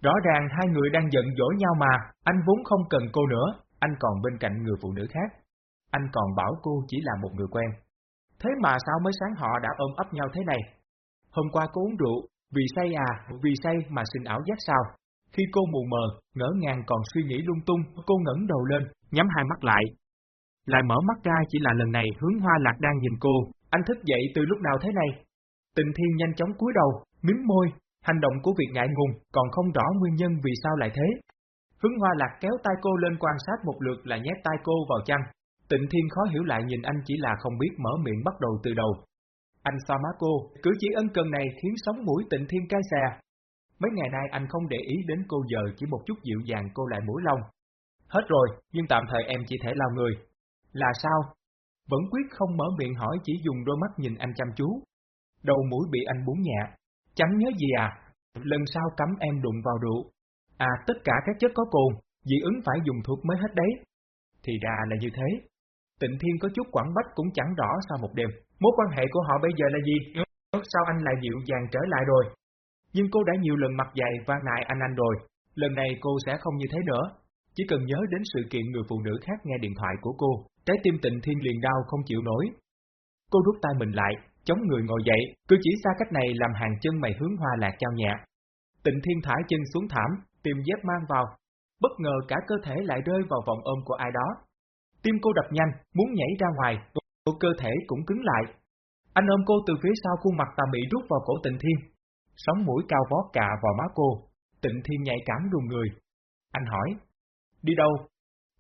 Rõ ràng hai người đang giận dỗi nhau mà, anh vốn không cần cô nữa, anh còn bên cạnh người phụ nữ khác. Anh còn bảo cô chỉ là một người quen. Thế mà sao mới sáng họ đã ôm ấp nhau thế này? Hôm qua cô uống rượu, vì say à, vì say mà xin ảo giác sao? Khi cô mù mờ, ngỡ ngàng còn suy nghĩ lung tung, cô ngẩng đầu lên, nhắm hai mắt lại. Lại mở mắt ra chỉ là lần này hướng hoa lạc đang nhìn cô, anh thức dậy từ lúc nào thế này? Tình thiên nhanh chóng cúi đầu, miếm môi, hành động của việc ngại ngùng, còn không rõ nguyên nhân vì sao lại thế. Hướng hoa lạc kéo tay cô lên quan sát một lượt là nhét tay cô vào chăn. Tịnh thiên khó hiểu lại nhìn anh chỉ là không biết mở miệng bắt đầu từ đầu, anh xoa má cô, cử chỉ ân cần này khiến sóng mũi tịnh thiên cay xè. Mấy ngày nay anh không để ý đến cô giờ chỉ một chút dịu dàng cô lại mũi lông. Hết rồi, nhưng tạm thời em chỉ thể lao người. Là sao? Vẫn quyết không mở miệng hỏi chỉ dùng đôi mắt nhìn anh chăm chú. Đầu mũi bị anh bún nhẹ. Chẳng nhớ gì à? Lần sau cấm em đụng vào rượu. À tất cả các chất có cồn, dị ứng phải dùng thuốc mới hết đấy. Thì ra là như thế. Tịnh Thiên có chút quảng bách cũng chẳng rõ sau một đêm. Mối quan hệ của họ bây giờ là gì? Sao anh lại dịu dàng trở lại rồi? Nhưng cô đã nhiều lần mặt dày và nại anh anh rồi, lần này cô sẽ không như thế nữa. Chỉ cần nhớ đến sự kiện người phụ nữ khác nghe điện thoại của cô, trái tim tịnh thiên liền đau không chịu nổi. Cô rút tay mình lại, chống người ngồi dậy, cứ chỉ xa cách này làm hàng chân mày hướng hoa lạc trao nhẹ. Tịnh thiên thả chân xuống thảm, tìm dép mang vào. Bất ngờ cả cơ thể lại rơi vào vòng ôm của ai đó. Tim cô đập nhanh, muốn nhảy ra ngoài, của cơ thể cũng cứng lại. Anh ôm cô từ phía sau khuôn mặt tà mị rút vào cổ tịnh thiên. Sóng mũi cao vót cà vào má cô, tịnh thiên nhạy cảm rùng người. Anh hỏi, đi đâu?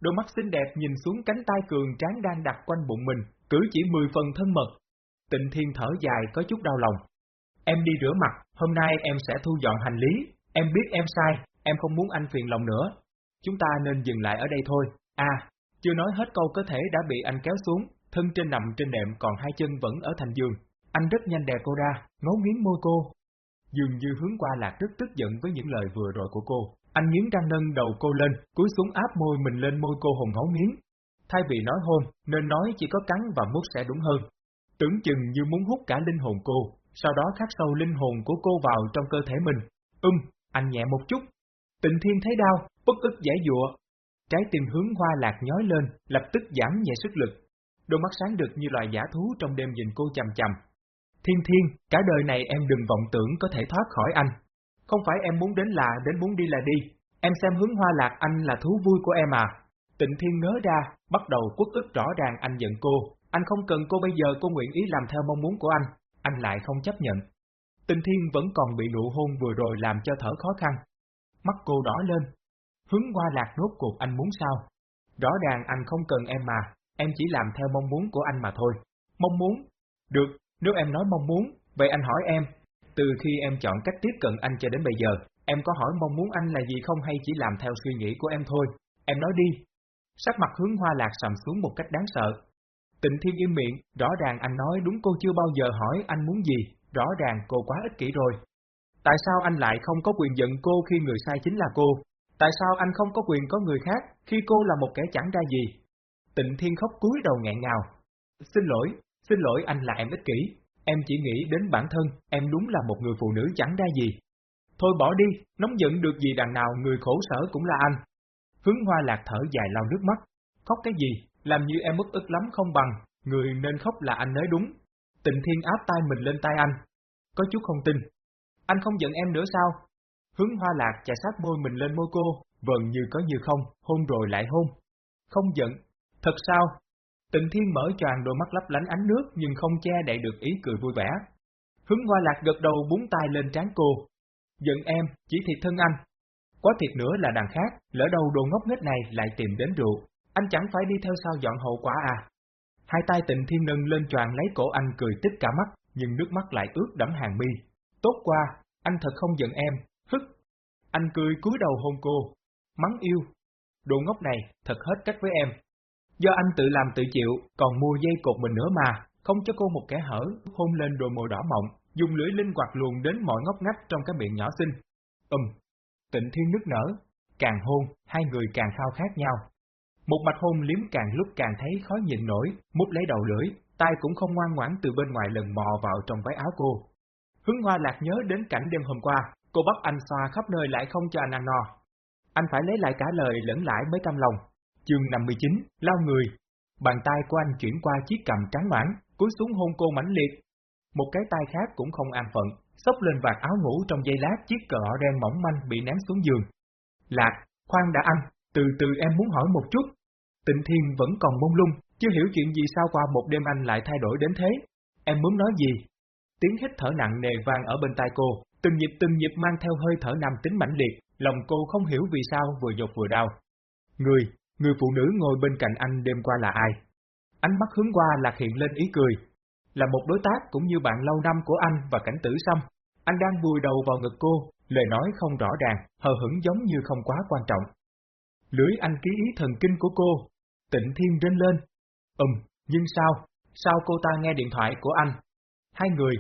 Đôi mắt xinh đẹp nhìn xuống cánh tay cường tráng đang đặt quanh bụng mình, cử chỉ mười phần thân mật. Tịnh thiên thở dài có chút đau lòng. Em đi rửa mặt, hôm nay em sẽ thu dọn hành lý, em biết em sai, em không muốn anh phiền lòng nữa. Chúng ta nên dừng lại ở đây thôi. À, chưa nói hết câu có thể đã bị anh kéo xuống, thân trên nằm trên nệm còn hai chân vẫn ở thành giường. Anh rất nhanh đè cô ra, ngấu nghiến môi cô. Dường như hướng qua lạc rất tức giận với những lời vừa rồi của cô. Anh nghiến răng nâng đầu cô lên, cúi xuống áp môi mình lên môi cô hồng ngấu nghiến. Thay vì nói hôn, nên nói chỉ có cắn và mút sẽ đúng hơn. Tưởng chừng như muốn hút cả linh hồn cô, sau đó khắc sâu linh hồn của cô vào trong cơ thể mình. Ưm, anh nhẹ một chút. Tịnh thiên thấy đau, bất ức giải dụa. Trái tim hướng hoa lạc nhói lên, lập tức giảm nhẹ sức lực, đôi mắt sáng được như loài giả thú trong đêm nhìn cô chầm chầm. Thiên thiên, cả đời này em đừng vọng tưởng có thể thoát khỏi anh. Không phải em muốn đến là đến muốn đi là đi, em xem hướng hoa lạc anh là thú vui của em à. Tịnh thiên ngớ ra, bắt đầu quất ức rõ ràng anh giận cô, anh không cần cô bây giờ cô nguyện ý làm theo mong muốn của anh, anh lại không chấp nhận. Tình thiên vẫn còn bị nụ hôn vừa rồi làm cho thở khó khăn. Mắt cô đỏ lên. Hướng qua lạc rốt cuộc anh muốn sao? Rõ ràng anh không cần em mà, em chỉ làm theo mong muốn của anh mà thôi. Mong muốn? Được, nếu em nói mong muốn, vậy anh hỏi em. Từ khi em chọn cách tiếp cận anh cho đến bây giờ, em có hỏi mong muốn anh là gì không hay chỉ làm theo suy nghĩ của em thôi? Em nói đi. Sắc mặt hướng hoa lạc sầm xuống một cách đáng sợ. Tịnh Thiên im miệng, rõ ràng anh nói đúng cô chưa bao giờ hỏi anh muốn gì, rõ ràng cô quá ích kỷ rồi. Tại sao anh lại không có quyền giận cô khi người sai chính là cô? Tại sao anh không có quyền có người khác khi cô là một kẻ chẳng ra gì? Tịnh Thiên khóc cúi đầu nghẹn ngào. Xin lỗi, xin lỗi anh là em ích kỷ, em chỉ nghĩ đến bản thân, em đúng là một người phụ nữ chẳng ra gì. Thôi bỏ đi, nóng giận được gì đằng nào người khổ sở cũng là anh. Hướng hoa lạc thở dài lau nước mắt. Khóc cái gì, làm như em mất ức lắm không bằng, người nên khóc là anh nói đúng. Tịnh Thiên áp tay mình lên tay anh. Có chút không tin. Anh không giận em nữa sao? Hướng hoa lạc chà sát môi mình lên môi cô, vần như có như không, hôn rồi lại hôn. Không giận. Thật sao? Tịnh Thiên mở tràn đôi mắt lấp lánh ánh nước nhưng không che đậy được ý cười vui vẻ. Hướng hoa lạc gật đầu búng tay lên trán cô. Giận em, chỉ thiệt thân anh. Quá thiệt nữa là đàn khác, lỡ đâu đồ ngốc nghếch này lại tìm đến rượu. Anh chẳng phải đi theo sao dọn hậu quả à? Hai tay tịnh thiên nâng lên choàng lấy cổ anh cười tích cả mắt, nhưng nước mắt lại ướt đẫm hàng mi. Tốt qua, anh thật không giận em, hức. Anh cười cúi đầu hôn cô. Mắng yêu. Đồ ngốc này, thật hết cách với em. Do anh tự làm tự chịu, còn mua dây cột mình nữa mà, không cho cô một kẻ hở, hôn lên đôi môi đỏ mọng, dùng lưỡi linh hoạt luồn đến mọi ngóc ngách trong cái miệng nhỏ xinh. Ừm, tịnh thiên nước nở, càng hôn, hai người càng khao khát nhau. Một mạch hôn liếm càng lúc càng thấy khó nhịn nổi, mút lấy đầu lưỡi, tay cũng không ngoan ngoãn từ bên ngoài lần mò vào trong váy áo cô. Hướng hoa lạc nhớ đến cảnh đêm hôm qua, cô bắt anh xoa khắp nơi lại không cho anh ăn no. Anh phải lấy lại cả lời lẫn lãi mới cam lòng. Chương 59, lao người. Bàn tay của anh chuyển qua chiếc cầm trắng noãn, cúi xuống hôn cô mãnh liệt. Một cái tay khác cũng không an phận, xốc lên vạt áo ngủ trong giây lát chiếc cờ đen mỏng manh bị ném xuống giường. Lạc, khoan đã anh, từ từ em muốn hỏi một chút. Tịnh Thiên vẫn còn mông lung, chưa hiểu chuyện gì sao qua một đêm anh lại thay đổi đến thế. Em muốn nói gì? Tiếng hít thở nặng nề vang ở bên tai cô, từng nhịp từng nhịp mang theo hơi thở nam tính mãnh liệt, lòng cô không hiểu vì sao vừa dột vừa đau. Người, người phụ nữ ngồi bên cạnh anh đêm qua là ai? Ánh mắt hướng qua lạc hiện lên ý cười. Là một đối tác cũng như bạn lâu năm của anh và cảnh tử xăm. Anh đang vùi đầu vào ngực cô, lời nói không rõ ràng, hờ hững giống như không quá quan trọng. Lưỡi anh ký ý thần kinh của cô, tịnh thiên rên lên. Ừm, nhưng sao, sao cô ta nghe điện thoại của anh? Hai người,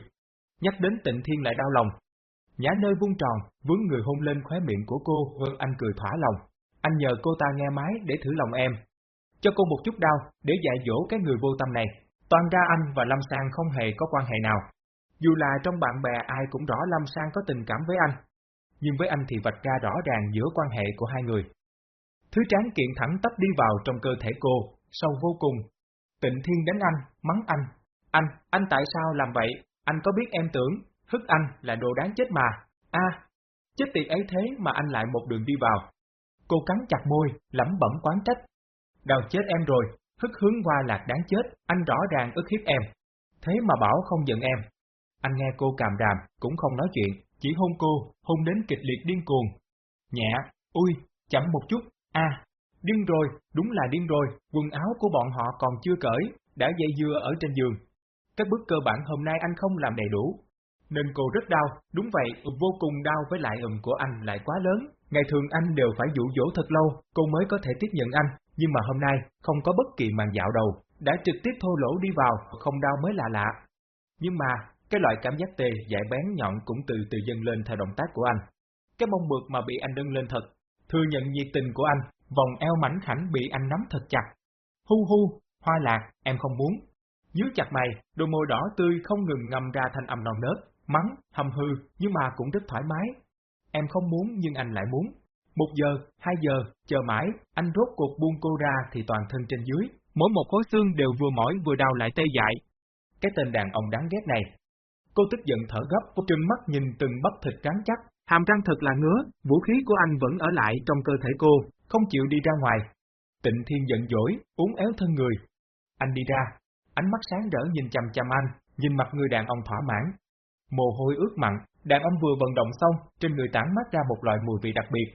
nhắc đến tịnh thiên lại đau lòng. Nhã nơi vung tròn, vướng người hôn lên khóe miệng của cô, hơn anh cười thỏa lòng. Anh nhờ cô ta nghe máy để thử lòng em. Cho cô một chút đau, để dạy dỗ cái người vô tâm này. Toàn ra anh và Lâm Sang không hề có quan hệ nào. Dù là trong bạn bè ai cũng rõ Lâm Sang có tình cảm với anh. Nhưng với anh thì vạch ra rõ ràng giữa quan hệ của hai người. Thứ tráng kiện thẳng tắp đi vào trong cơ thể cô, sâu vô cùng. Tịnh Thiên đánh anh, mắng anh. Anh, anh tại sao làm vậy? Anh có biết em tưởng, hức anh là đồ đáng chết mà. a chết tiệt ấy thế mà anh lại một đường đi vào. Cô cắn chặt môi, lẩm bẩm quán trách. Đào chết em rồi, hức hướng qua lạc đáng chết, anh rõ ràng ức hiếp em. Thế mà bảo không giận em. Anh nghe cô càm đàm, cũng không nói chuyện, chỉ hôn cô, hôn đến kịch liệt điên cuồng. Nhẹ, ui, chậm một chút, a điên rồi, đúng là điên rồi, quần áo của bọn họ còn chưa cởi, đã dây dưa ở trên giường. Các bước cơ bản hôm nay anh không làm đầy đủ, nên cô rất đau, đúng vậy, vô cùng đau với lại ừm của anh lại quá lớn. Ngày thường anh đều phải dụ dỗ thật lâu, cô mới có thể tiếp nhận anh, nhưng mà hôm nay, không có bất kỳ màn dạo đầu, đã trực tiếp thô lỗ đi vào, không đau mới lạ lạ. Nhưng mà, cái loại cảm giác tê, dại bén nhọn cũng từ từ dâng lên theo động tác của anh. Cái mông mượt mà bị anh nâng lên thật, thừa nhận nhiệt tình của anh, vòng eo mảnh khảnh bị anh nắm thật chặt. Hu hu, hoa lạc, em không muốn. Dưới chặt mày, đôi môi đỏ tươi không ngừng ngầm ra thanh âm non nớt, mắng, hầm hư, nhưng mà cũng rất thoải mái. Em không muốn nhưng anh lại muốn. Một giờ, hai giờ, chờ mãi, anh rốt cuộc buông cô ra thì toàn thân trên dưới, mỗi một khối xương đều vừa mỏi vừa đau lại tê dại. Cái tên đàn ông đáng ghét này. Cô tức giận thở gấp, trừng mắt nhìn từng bắp thịt rắn chắc, hàm răng thật là ngứa, vũ khí của anh vẫn ở lại trong cơ thể cô, không chịu đi ra ngoài. Tịnh Thiên giận dỗi, uống éo thân người. Anh đi ra, ánh mắt sáng rỡ nhìn chằm chằm anh, nhìn mặt người đàn ông thỏa mãn. Mồ hôi ướt mặn, đàn ông vừa vận động xong, trên người tản mát ra một loại mùi vị đặc biệt.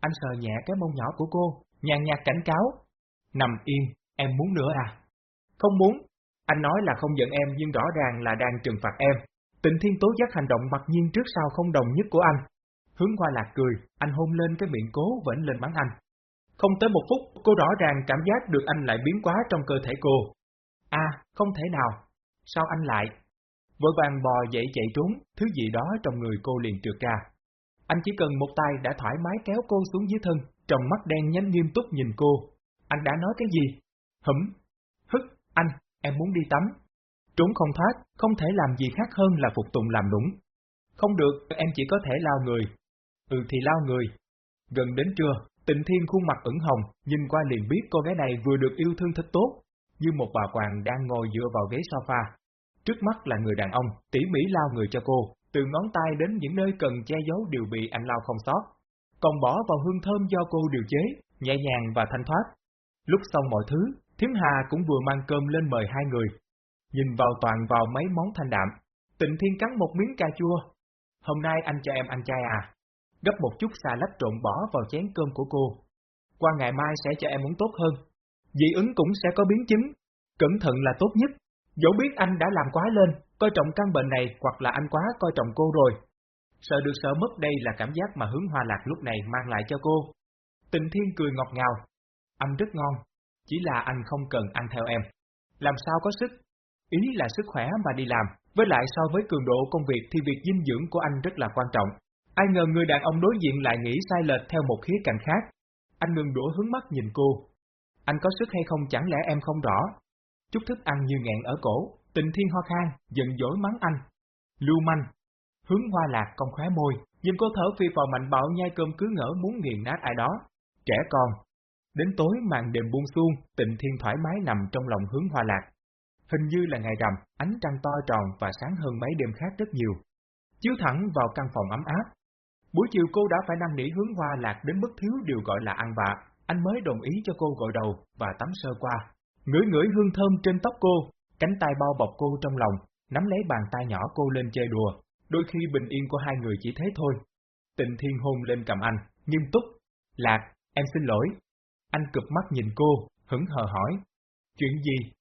Anh sờ nhẹ cái mông nhỏ của cô, nhàn nhạt cảnh cáo. Nằm yên, em muốn nữa à? Không muốn. Anh nói là không giận em nhưng rõ ràng là đang trừng phạt em. Tịnh Thiên tố giác hành động mặc nhiên trước sau không đồng nhất của anh. Hướng hoa lạc cười, anh hôn lên cái miệng cố vẫn lên bắn anh. Không tới một phút, cô rõ ràng cảm giác được anh lại biến quá trong cơ thể cô. À, không thể nào. Sao anh lại? Vội vàng bò dậy chạy trốn, thứ gì đó trong người cô liền trượt ra. Anh chỉ cần một tay đã thoải mái kéo cô xuống dưới thân, trong mắt đen nhánh nghiêm túc nhìn cô. Anh đã nói cái gì? Hửm? Hức, anh, em muốn đi tắm. Trốn không thoát, không thể làm gì khác hơn là phục tùng làm nũng. Không được, em chỉ có thể lao người. Ừ thì lao người. Gần đến trưa, tịnh thiên khuôn mặt ửng hồng, nhìn qua liền biết cô gái này vừa được yêu thương thật tốt, như một bà hoàng đang ngồi dựa vào ghế sofa. Trước mắt là người đàn ông, tỉ mỉ lao người cho cô, từ ngón tay đến những nơi cần che giấu đều bị anh lao không sót. Còn bỏ vào hương thơm do cô điều chế, nhẹ nhàng và thanh thoát. Lúc xong mọi thứ, Thiếm Hà cũng vừa mang cơm lên mời hai người. Nhìn vào toàn vào mấy món thanh đạm, tịnh thiên cắn một miếng cà chua. Hôm nay anh cho em ăn chay à? Gấp một chút xà lách trộn bỏ vào chén cơm của cô. Qua ngày mai sẽ cho em uống tốt hơn. Dị ứng cũng sẽ có biến chứng. Cẩn thận là tốt nhất. Dẫu biết anh đã làm quá lên, coi trọng căn bệnh này hoặc là anh quá coi trọng cô rồi. Sợ được sợ mất đây là cảm giác mà hướng hoa lạc lúc này mang lại cho cô. Tình thiên cười ngọt ngào. Ăn rất ngon, chỉ là anh không cần ăn theo em. Làm sao có sức? Ý là sức khỏe mà đi làm, với lại so với cường độ công việc thì việc dinh dưỡng của anh rất là quan trọng. Ai ngờ người đàn ông đối diện lại nghĩ sai lệch theo một khía cạnh khác. Anh ngừng đũa hướng mắt nhìn cô. Anh có sức hay không chẳng lẽ em không rõ? Chút thức ăn như nghẹn ở cổ, tình thiên ho khan, giận dỗi mắng anh. Lưu manh. Hướng hoa lạc cong khóe môi, nhưng cô thở phi vào mạnh bạo nhai cơm cứ ngỡ muốn nghiền nát ai đó. Trẻ con. Đến tối màn đêm buông xuông, tịnh thiên thoải mái nằm trong lòng hướng hoa lạc. Hình như là ngày rằm, ánh trăng to tròn và sáng hơn mấy đêm khác rất nhiều. Chiếu thẳng vào căn phòng ấm áp. Buổi chiều cô đã phải năn nỉ hướng hoa lạc đến mức thiếu điều gọi là ăn vạ, anh mới đồng ý cho cô gội đầu và tắm sơ qua. Ngửi ngửi hương thơm trên tóc cô, cánh tay bao bọc cô trong lòng, nắm lấy bàn tay nhỏ cô lên chơi đùa, đôi khi bình yên của hai người chỉ thế thôi. Tịnh thiên hôn lên cầm anh, nghiêm túc. Lạc, em xin lỗi. Anh cực mắt nhìn cô, hững hờ hỏi. Chuyện gì?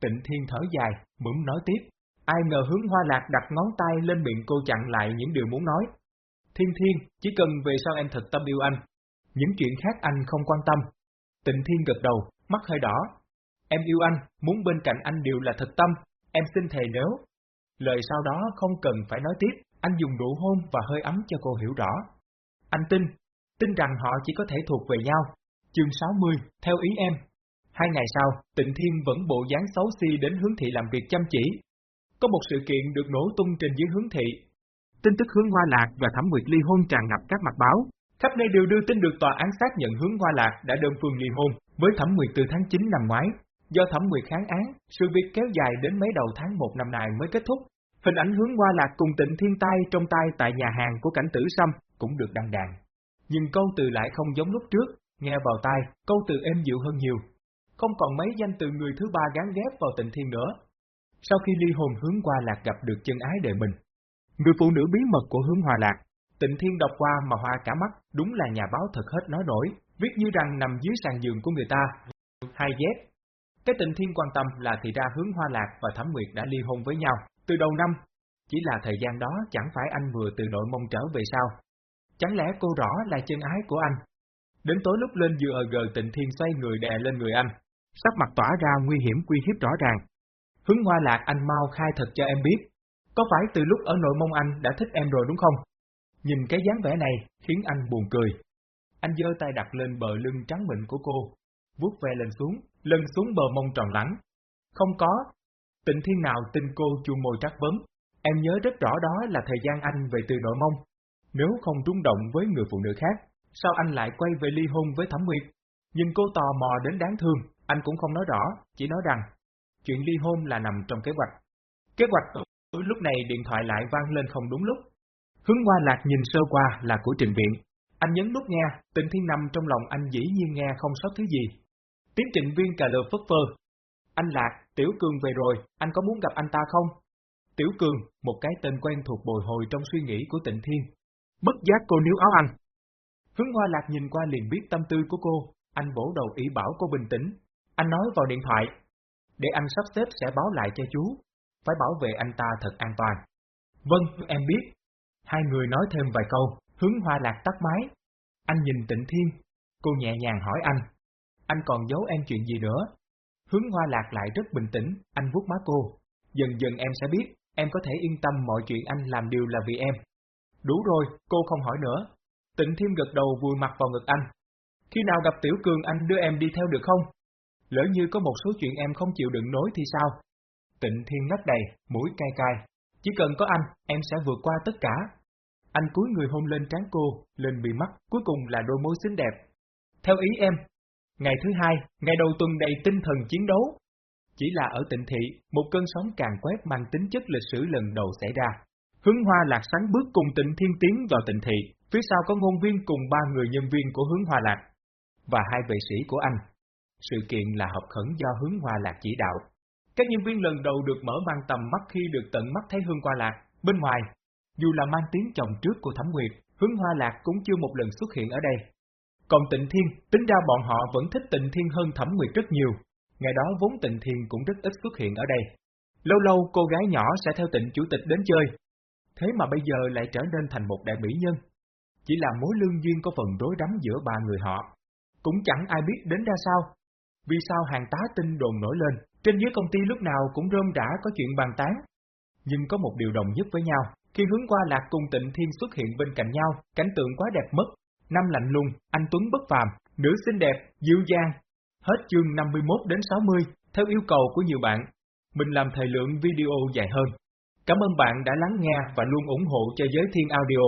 Tịnh thiên thở dài, mượm nói tiếp. Ai ngờ hướng hoa lạc đặt ngón tay lên miệng cô chặn lại những điều muốn nói. Thiên thiên, chỉ cần về sau em thật tâm yêu anh. Những chuyện khác anh không quan tâm. Tịnh thiên gật đầu, mắt hơi đỏ. Em yêu anh, muốn bên cạnh anh đều là thật tâm, em xin thề nếu. Lời sau đó không cần phải nói tiếp, anh dùng đủ hôn và hơi ấm cho cô hiểu rõ. Anh tin, tin rằng họ chỉ có thể thuộc về nhau. Chương 60, theo ý em. Hai ngày sau, Tịnh Thiên vẫn bộ dáng xấu xí đến hướng thị làm việc chăm chỉ. Có một sự kiện được nổ tung trên dưới hướng thị. Tin tức hướng Hoa Lạc và Thẩm Nguyệt ly hôn tràn ngập các mặt báo. Khắp nơi đều đưa tin được tòa án xác nhận hướng Hoa Lạc đã đơn phương ly hôn với Thẩm Nguyệt từ tháng 9 năm ngoái. Do Thẩm Nguyệt kháng án, sự việc kéo dài đến mấy đầu tháng 1 năm nay mới kết thúc. Hình ảnh hướng Hoa Lạc cùng Tịnh Thiên tay trong tay tại nhà hàng của cảnh tử Sâm cũng được đăng đàn. Nhưng câu từ lại không giống lúc trước, nghe vào tai, câu từ êm dịu hơn nhiều, không còn mấy danh từ người thứ ba gán ghép vào tịnh thiên nữa. Sau khi ly hồn hướng qua lạc gặp được chân ái đệ mình, người phụ nữ bí mật của hướng hòa lạc, tịnh thiên đọc qua mà hoa cả mắt, đúng là nhà báo thật hết nói nổi, viết như rằng nằm dưới sàn giường của người ta. Hai dép. Cái tịnh thiên quan tâm là thì ra hướng hoa lạc và thẩm nguyệt đã ly hôn với nhau, từ đầu năm. Chỉ là thời gian đó chẳng phải anh vừa từ nội mông trở về sao. Chẳng lẽ cô rõ là chân ái của anh? Đến tối lúc lên vừa ở ờ gờ tịnh thiên xoay người đè lên người anh, sắc mặt tỏa ra nguy hiểm quy hiếp rõ ràng. Hướng hoa lạc anh mau khai thật cho em biết, có phải từ lúc ở nội mông anh đã thích em rồi đúng không? Nhìn cái dáng vẻ này khiến anh buồn cười. Anh giơ tay đặt lên bờ lưng trắng mịn của cô, vuốt ve lên xuống, lần xuống bờ mông tròn lắng. Không có. Tịnh thiên nào tin cô chu môi trắc vấn. Em nhớ rất rõ đó là thời gian anh về từ nội mông. Nếu không rung động với người phụ nữ khác, sao anh lại quay về ly hôn với Thẩm Nguyệt? Nhìn cô tò mò đến đáng thương, anh cũng không nói rõ, chỉ nói rằng, chuyện ly hôn là nằm trong kế hoạch. Kế hoạch lúc này điện thoại lại vang lên không đúng lúc. Hướng qua lạc nhìn sơ qua là của trình viện. Anh nhấn nút nghe, tình thiên nằm trong lòng anh dĩ nhiên nghe không sót thứ gì. Tiến trình viên cà lờ phất phơ. Anh Lạc, Tiểu Cường về rồi, anh có muốn gặp anh ta không? Tiểu Cường, một cái tên quen thuộc bồi hồi trong suy nghĩ của tịnh thiên. Bất giác cô níu áo anh. Hướng Hoa Lạc nhìn qua liền biết tâm tư của cô, anh vỗ đầu ý bảo cô bình tĩnh. Anh nói vào điện thoại. Để anh sắp xếp sẽ báo lại cho chú. Phải bảo vệ anh ta thật an toàn. Vâng, em biết. Hai người nói thêm vài câu, hướng Hoa Lạc tắt máy. Anh nhìn tịnh thiên. Cô nhẹ nhàng hỏi anh. Anh còn giấu em chuyện gì nữa? Hướng Hoa Lạc lại rất bình tĩnh, anh vuốt má cô. Dần dần em sẽ biết, em có thể yên tâm mọi chuyện anh làm đều là vì em. Đủ rồi, cô không hỏi nữa. Tịnh Thiêm gật đầu vùi mặt vào ngực anh. Khi nào gặp Tiểu Cường anh đưa em đi theo được không? Lỡ như có một số chuyện em không chịu đựng nối thì sao? Tịnh Thiên lắc đầy, mũi cay cay. Chỉ cần có anh, em sẽ vượt qua tất cả. Anh cúi người hôn lên trán cô, lên bì mắt, cuối cùng là đôi môi xinh đẹp. Theo ý em, ngày thứ hai, ngày đầu tuần đầy tinh thần chiến đấu, chỉ là ở tịnh thị, một cơn sóng càng quét mang tính chất lịch sử lần đầu xảy ra. Hướng Hoa Lạc sáng bước cùng tịnh thiên tiến vào tịnh thị, phía sau có ngôn viên cùng ba người nhân viên của Hướng Hoa Lạc, và hai vệ sĩ của anh. Sự kiện là hợp khẩn do Hướng Hoa Lạc chỉ đạo. Các nhân viên lần đầu được mở mang tầm mắt khi được tận mắt thấy Hương Hoa Lạc, bên ngoài. Dù là mang tiếng chồng trước của Thẩm Nguyệt, Hướng Hoa Lạc cũng chưa một lần xuất hiện ở đây. Còn Tịnh Thiên, tính ra bọn họ vẫn thích Tịnh Thiên hơn Thẩm Nguyệt rất nhiều, ngày đó vốn tịnh Thiên cũng rất ít xuất hiện ở đây. Lâu lâu cô gái nhỏ sẽ theo tịnh chủ tịch đến chơi, thế mà bây giờ lại trở nên thành một đại mỹ nhân. Chỉ là mối lương duyên có phần rối rắm giữa ba người họ. Cũng chẳng ai biết đến ra sao. Vì sao hàng tá tin đồn nổi lên, trên dưới công ty lúc nào cũng rơm rã có chuyện bàn tán. Nhưng có một điều đồng nhất với nhau, khi hướng qua lạc cùng tịnh thiên xuất hiện bên cạnh nhau, cảnh tượng quá đẹp mất. Năm lạnh lùng, anh Tuấn bất phàm, nữ xinh đẹp, dịu dàng, Hết chương 51 đến 60, theo yêu cầu của nhiều bạn, mình làm thời lượng video dài hơn. Cảm ơn bạn đã lắng nghe và luôn ủng hộ cho giới thiên audio.